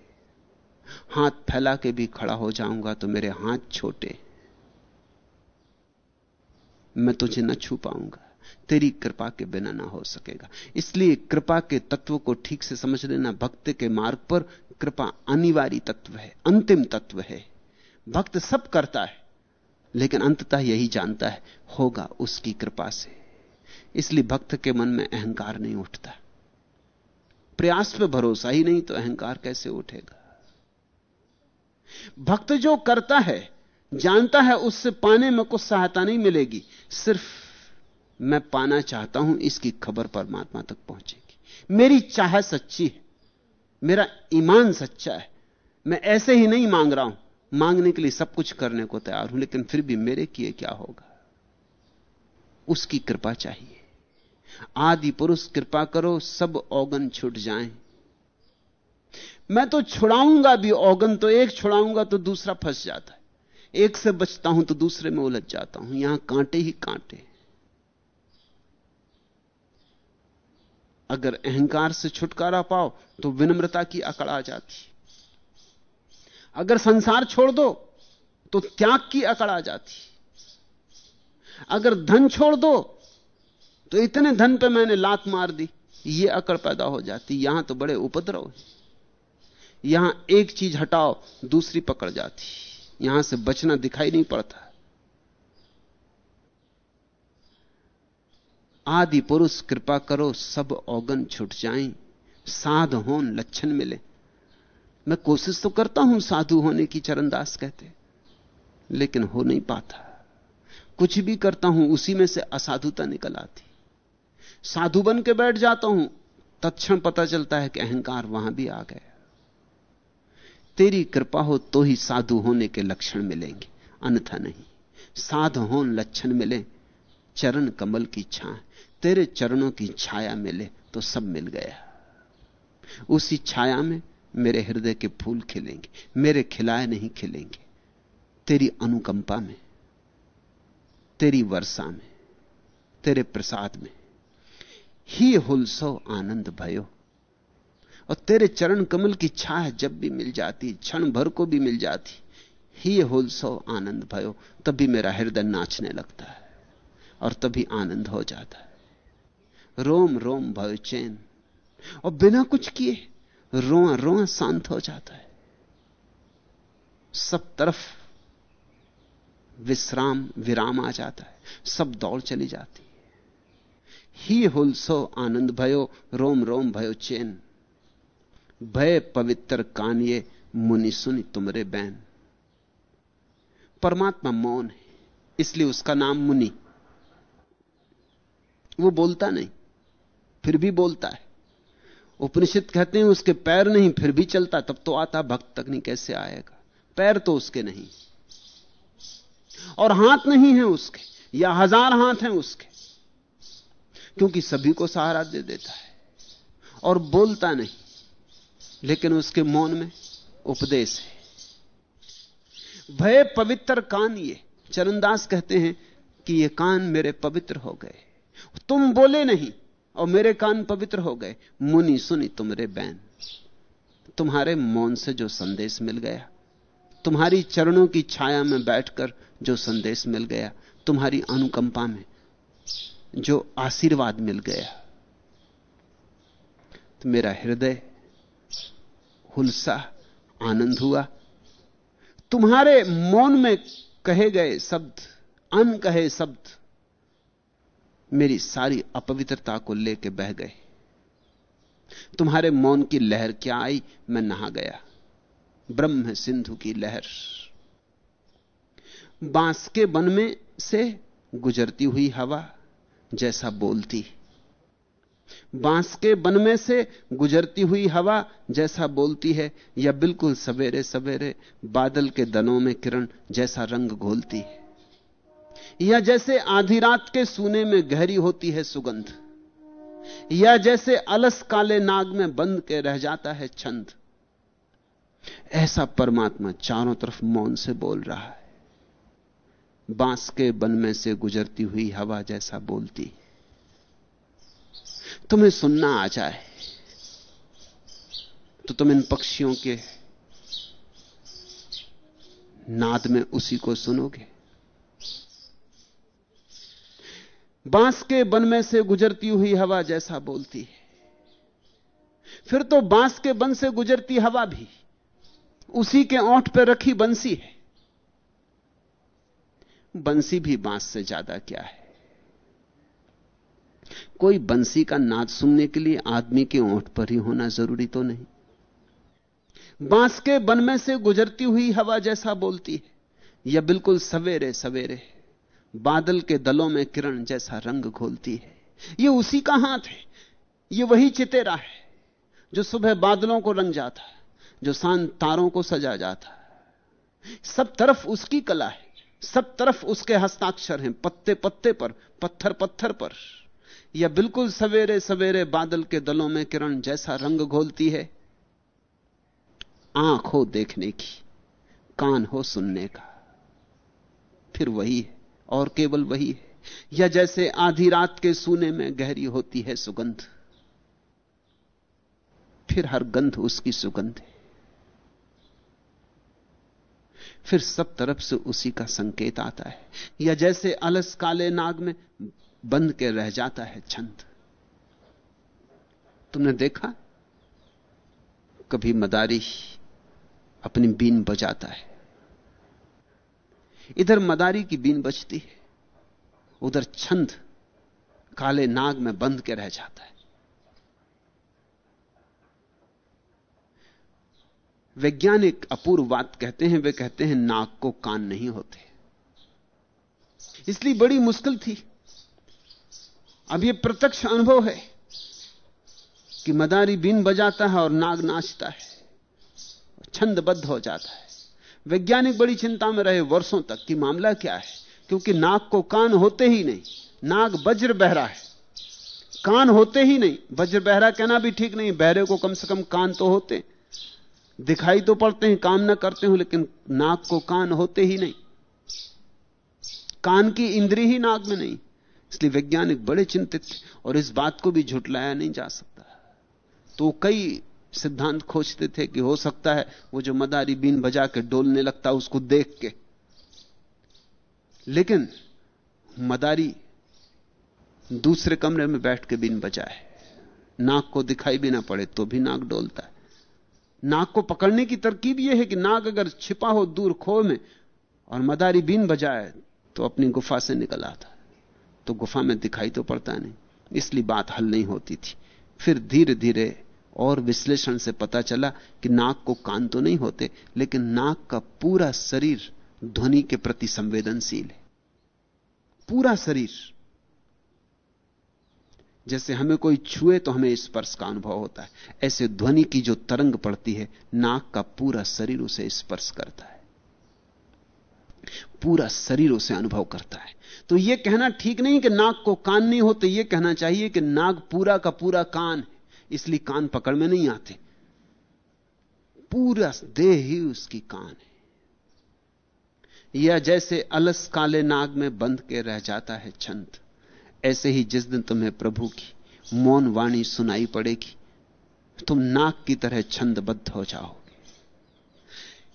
हाथ फैला के भी खड़ा हो जाऊँगा तो मेरे हाथ छोटे। मैं तुझे न छू पाऊँगा। तेरी कृपा के बिना ना हो सकेगा। इसलिए कृपा के तत्व को ठीक से समझ लेना। भक्त के मार्ग पर कृपा अनिवार्य तत्व है, अंतिम तत्व है। भक्त सब करता है, लेकिन अंततः यही जानता है, होगा उसकी कृपा से। इसलिए भक्त के मन में अहंकार नहीं उठता। प्रयास पर भरोसा ही नहीं तो अहंकार कैसे उठेगा? भक्त जो करता है, जानता है, उससे पाने में कुछ सहायता नहीं मिलेगी। सिर्फ़ मैं पाना चाहता हूँ, इसकी खबर परमात्मा तक पहुंचेगी। मेरी चाह सच्ची है, मेरा ईमान सच्चा है। मैं ऐसे ही नहीं मांग रहा हूँ, मांगने के लिए सब कुछ करने को तैयार हूँ, लेकिन फिर भी मेरे किए क्या होगा? उसकी कृपा चाहिए। आदि पुरुष, कृपा करो, सब औगन छुट जाएँ। मैं तो छुड़ाऊँगा भी औगन तो एक छुड़ाऊँगा तो दूसरा फंस जाता है। एक से बचता हूँ तो दूसरे में उलझ जाता हूँ। यहाँ कांटे ही कांटे अगर अहंकार से छुटकारा पाओ तो विनम्रता की अकड़ आ जाती अगर संसार छोड़ दो तो त्याग की अकड़ आ जाती अगर धन छोड़ दो तो इतने धन पे मैंने लात मार दी, ये अकड़ पैदा हो जाती यहाँ तो बड़े उपद्रव है। यहाँ एक चीज़ हटाओ, दूसरी पकड़ जाती। यहाँ से बचना दिखाई नहीं पड़ता। आदि पुरुष कृपा करो, सब औगन छुट जाएँ। साध होन, लक्षण मिले। मैं कोशिश तो करता हूँ साधु होने की, चरणदास कहते। लेकिन हो नहीं पाता। कुछ भी करता हूँ, उसी में से असाधुता निकल आती। साधु बन के बैठ जाता हूँ, तत्क्षण पता चलता है कि अहंकार वहाँ भी आ गया। तेरी कृपा हो तो ही साधु होने के लक्षण मिलेंगे। अन्यथा नहीं। साध हो लक्षण मिले, चरण कमल की छा तेरे चरणों की छाया मिले तो सब मिल गया। उसी छाया में मेरे हृदय के फूल खिलेंगे, मेरे खिलाए नहीं खिलेंगे। तेरी अनुकंपा में, तेरी वर्षा में, तेरे प्रसाद में, ही हुलसो आनंद भयो। और तेरे चरण कमल की छाह जब भी मिल जाती, क्षण भर को भी मिल जाती, ही होलसो आनंद भयो, तभी मेरा हृदय नाचने लगता है और तभी आनंद हो जाता है। रोम रोम भयो चैन, और बिना कुछ किए रोआ रोआ शांत हो जाता है। सब तरफ़ विश्राम, विराम आ जाता है, सब दौड़ चली जाती है। ही हुलसो आनंद भयो, रोम रोम भयो चैन भय पवित्र कानिए मुनि सुनि तुमरे बैन परमात्मा मौन है, इसलिए उसका नाम मुनि। वो बोलता नहीं, फिर भी बोलता है। उपनिषद कहते हैं, उसके पैर नहीं, फिर भी चलता, तब तो आता भक्त तक नहीं, कैसे आएगा? पैर तो उसके नहीं। और हाथ नहीं है उसके, या हज़ार हाथ हैं उसके। क्योंकि सभी को सहारा दे देता है, और बोलता नहीं। लेकिन उसके मौन में उपदेश है। भय पवित्र कान ये। चरणदास कहते हैं कि ये कान मेरे पवित्र हो गए। तुम बोले नहीं और मेरे कान पवित्र हो गए। मुनि सुनी तुमरे बैन। तुम्हारे मौन से जो संदेश मिल गया, तुम्हारी चरणों की छाया में बैठकर जो संदेश मिल गया, तुम्हारी अनुकंपा में जो आशीर्वाद मिल गया तो मेरा हृदय हुलसा आनंद हुआ। तुम्हारे मौन में कहे गए शब्द अन कहे शब्द मेरी सारी अपवित्रता को लेके बह गए। तुम्हारे मौन की लहर क्या आई? मैं नहा गया। ब्रह्म सिंधु की लहर। बाँस के बन में से गुजरती हुई हवा जैसा बोलती। बाँस के बन में से गुजरती हुई हवा जैसा बोलती है, या बिल्कुल सवेरे सवेरे बादल के दनों में किरण जैसा रंग घोलती है। या जैसे आधी रात के सूने में गहरी होती है सुगंध। या जैसे अलस काले नाग में बंद के रह जाता है छंद। ऐसा परमात्मा चारों तरफ़ मौन से बोल रहा है। बाँस के बन में से गुजरती हुई हवा जैसा बोलती तुम्हें सुनना आ जाए तो तुम इन पक्षियों के नाद में उसी को सुनोगे। बाँस के बन में से गुजरती हुई हवा जैसा बोलती है। फिर तो बाँस के बन से गुजरती हवा भी उसी के ओंठ पर रखी बंसी है। बंसी भी बाँस से ज़्यादा क्या है? कोई बंसी का नाच सुनने के लिए आदमी के ओंठ पर ही होना ज़रूरी तो नहीं। बाँस के बन में से गुजरती हुई हवा जैसा बोलती है, या बिल्कुल सवेरे सवेरे बादल के दलों में किरण जैसा रंग घोलती है। यह उसी का हाथ है यह वही चितेरा है, जो सुबह बादलों को रंग जाता जो शांत तारों को सजा जाता सब तरफ़ उसकी कला है, सब तरफ़ उसके हस्ताक्षर हैं, पत्ते पत्ते पर, पत्थर पत्थर पर। या बिल्कुल सवेरे सवेरे बादल के दलों में किरण जैसा रंग घोलती है? आँख हो देखने की, कान हो सुनने का। फिर वही है, और केवल वही है। या जैसे आधी रात के सूने में गहरी होती है सुगंध। फिर हर गंध उसकी सुगंध है। फिर सब तरफ़ से उसी का संकेत आता है। या जैसे अलस काले नाग में बंद के रह जाता है छंद। तुमने देखा? कभी मदारी अपनी बीन बजाता है। इधर मदारी की बीन बजती है, उधर छंद काले नाग में बंद के रह जाता है। वैज्ञानिक अपूर्व बात कहते हैं, वे कहते हैं नाक को कान नहीं होते। इसलिए बड़ी मुश्किल थी। अब यह प्रत्यक्ष अनुभव है कि मदारी बीन बजाता है और नाग नाचता है, छंदबद्ध हो जाता है। वैज्ञानिक बड़ी चिंता में रहे वर्षों तक कि मामला क्या है, क्योंकि नाग को कान होते ही नहीं, नाग वज्र बहरा है। कान होते ही नहीं, वज्र बहरा कहना भी ठीक नहीं, बहरे को कम से कम कान तो होते, दिखाई तो पड़ते हैं, काम ना करते हो लेकिन नाक को कान होते ही नहीं। कान की इंद्री ही नाक में नहीं इसलिए वैज्ञानिक बड़े चिंतित थे और इस बात को भी झुटलाया नहीं जा सकता। तो कई सिद्धांत खोजते थे कि हो सकता है वो जो मदारी बीन बजा के डोलने लगता उसको देख के। लेकिन मदारी दूसरे कमरे में बैठ के बीन बजाए। नाक को दिखाई भी ना पड़े तो भी नाक डोलता है। नाक को पकड़ने की तरकीब यह है कि नाक अगर छिपा हो दूर खो में और मदारी बीन बजाए तो अपनी गुफा से निकल आता तो गुफा में दिखाई तो पड़ता नहीं। इसलिए बात हल नहीं होती थी। फिर धीरे धीरे और विश्लेषण से पता चला कि नाक को कान तो नहीं होते, लेकिन नाक का पूरा शरीर ध्वनि के प्रति संवेदनशील है। पूरा शरीर। जैसे हमें कोई छुए तो हमें स्पर्श का अनुभव होता है। ऐसे ध्वनि की जो तरंग पड़ती है, नाक का पूरा शरीर उसे स्पर्श करता है। पूरा शरीर उसे अनुभव करता है। तो यह कहना ठीक नहीं कि नाक को कान नहीं होते यह कहना चाहिए कि नाक पूरा का पूरा कान है, इसलिए कान पकड़ में नहीं आते। पूरा देह ही उसकी कान है। या जैसे अलस काले नाग में बंध के रह जाता है छंद, ऐसे ही जिस दिन तुम्हें प्रभु की मौन वाणी सुनाई पड़ेगी, तुम नाक की तरह छंदबद्ध हो जाओगे।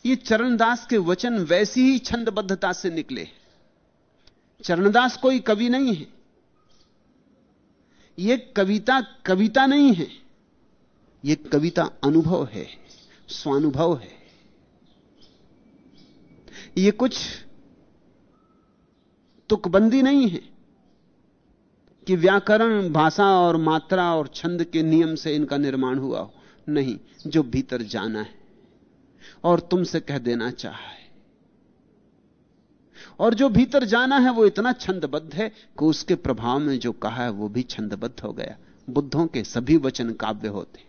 ये चरणदास के वचन वैसी ही छंदबद्धता से निकले चरणदास कोई कवि नहीं है। यह कविता कविता नहीं है। यह कविता अनुभव है, स्वानुभव है। यह कुछ तुकबंदी नहीं है कि व्याकरण, भाषा और मात्रा और छंद के नियम से इनका निर्माण हुआ हो। नहीं, जो भीतर जाना है और तुमसे कह देना चाह और जो भीतर जाना है वो इतना छंदबद्ध है कि उसके प्रभाव में जो कहा है वो भी छंदबद्ध हो गया। बुद्धों के सभी वचन काव्य होते।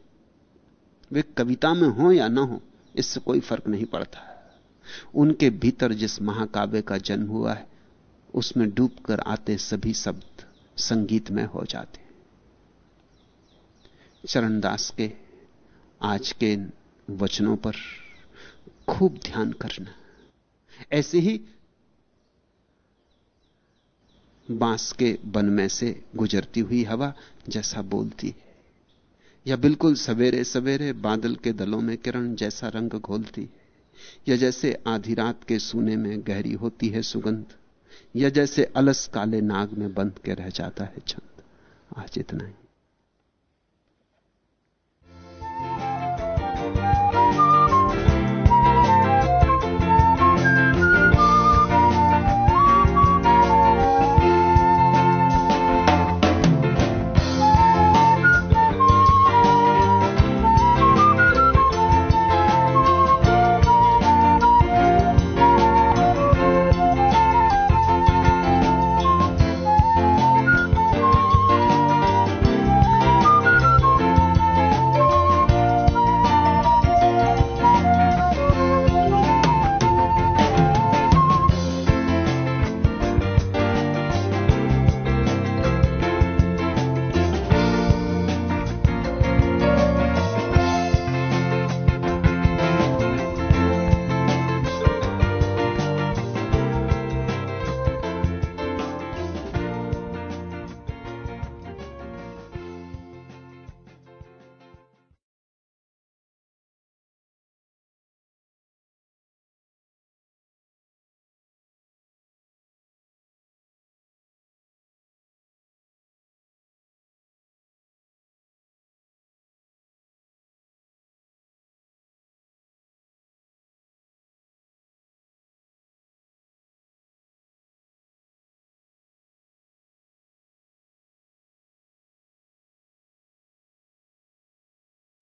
वे कविता में हो या ना हो, इससे कोई फ़र्क नहीं पड़ता। उनके भीतर जिस महाकाव्य का जन्म हुआ है, उसमें डूबकर आते सभी शब्द संगीत में हो जाते। चरणदास के, आज के वचनों पर खूब ध्यान करना। ऐसे ही बाँस के बन में से गुजरती हुई हवा जैसा बोलती है। या बिल्कुल सवेरे सवेरे बादल के दलों में किरण जैसा रंग घोलती या जैसे आधी रात के सोने में गहरी होती है सुगंध। या जैसे अलस काले नाग में बंध के रह जाता है छंद। आज इतना ही।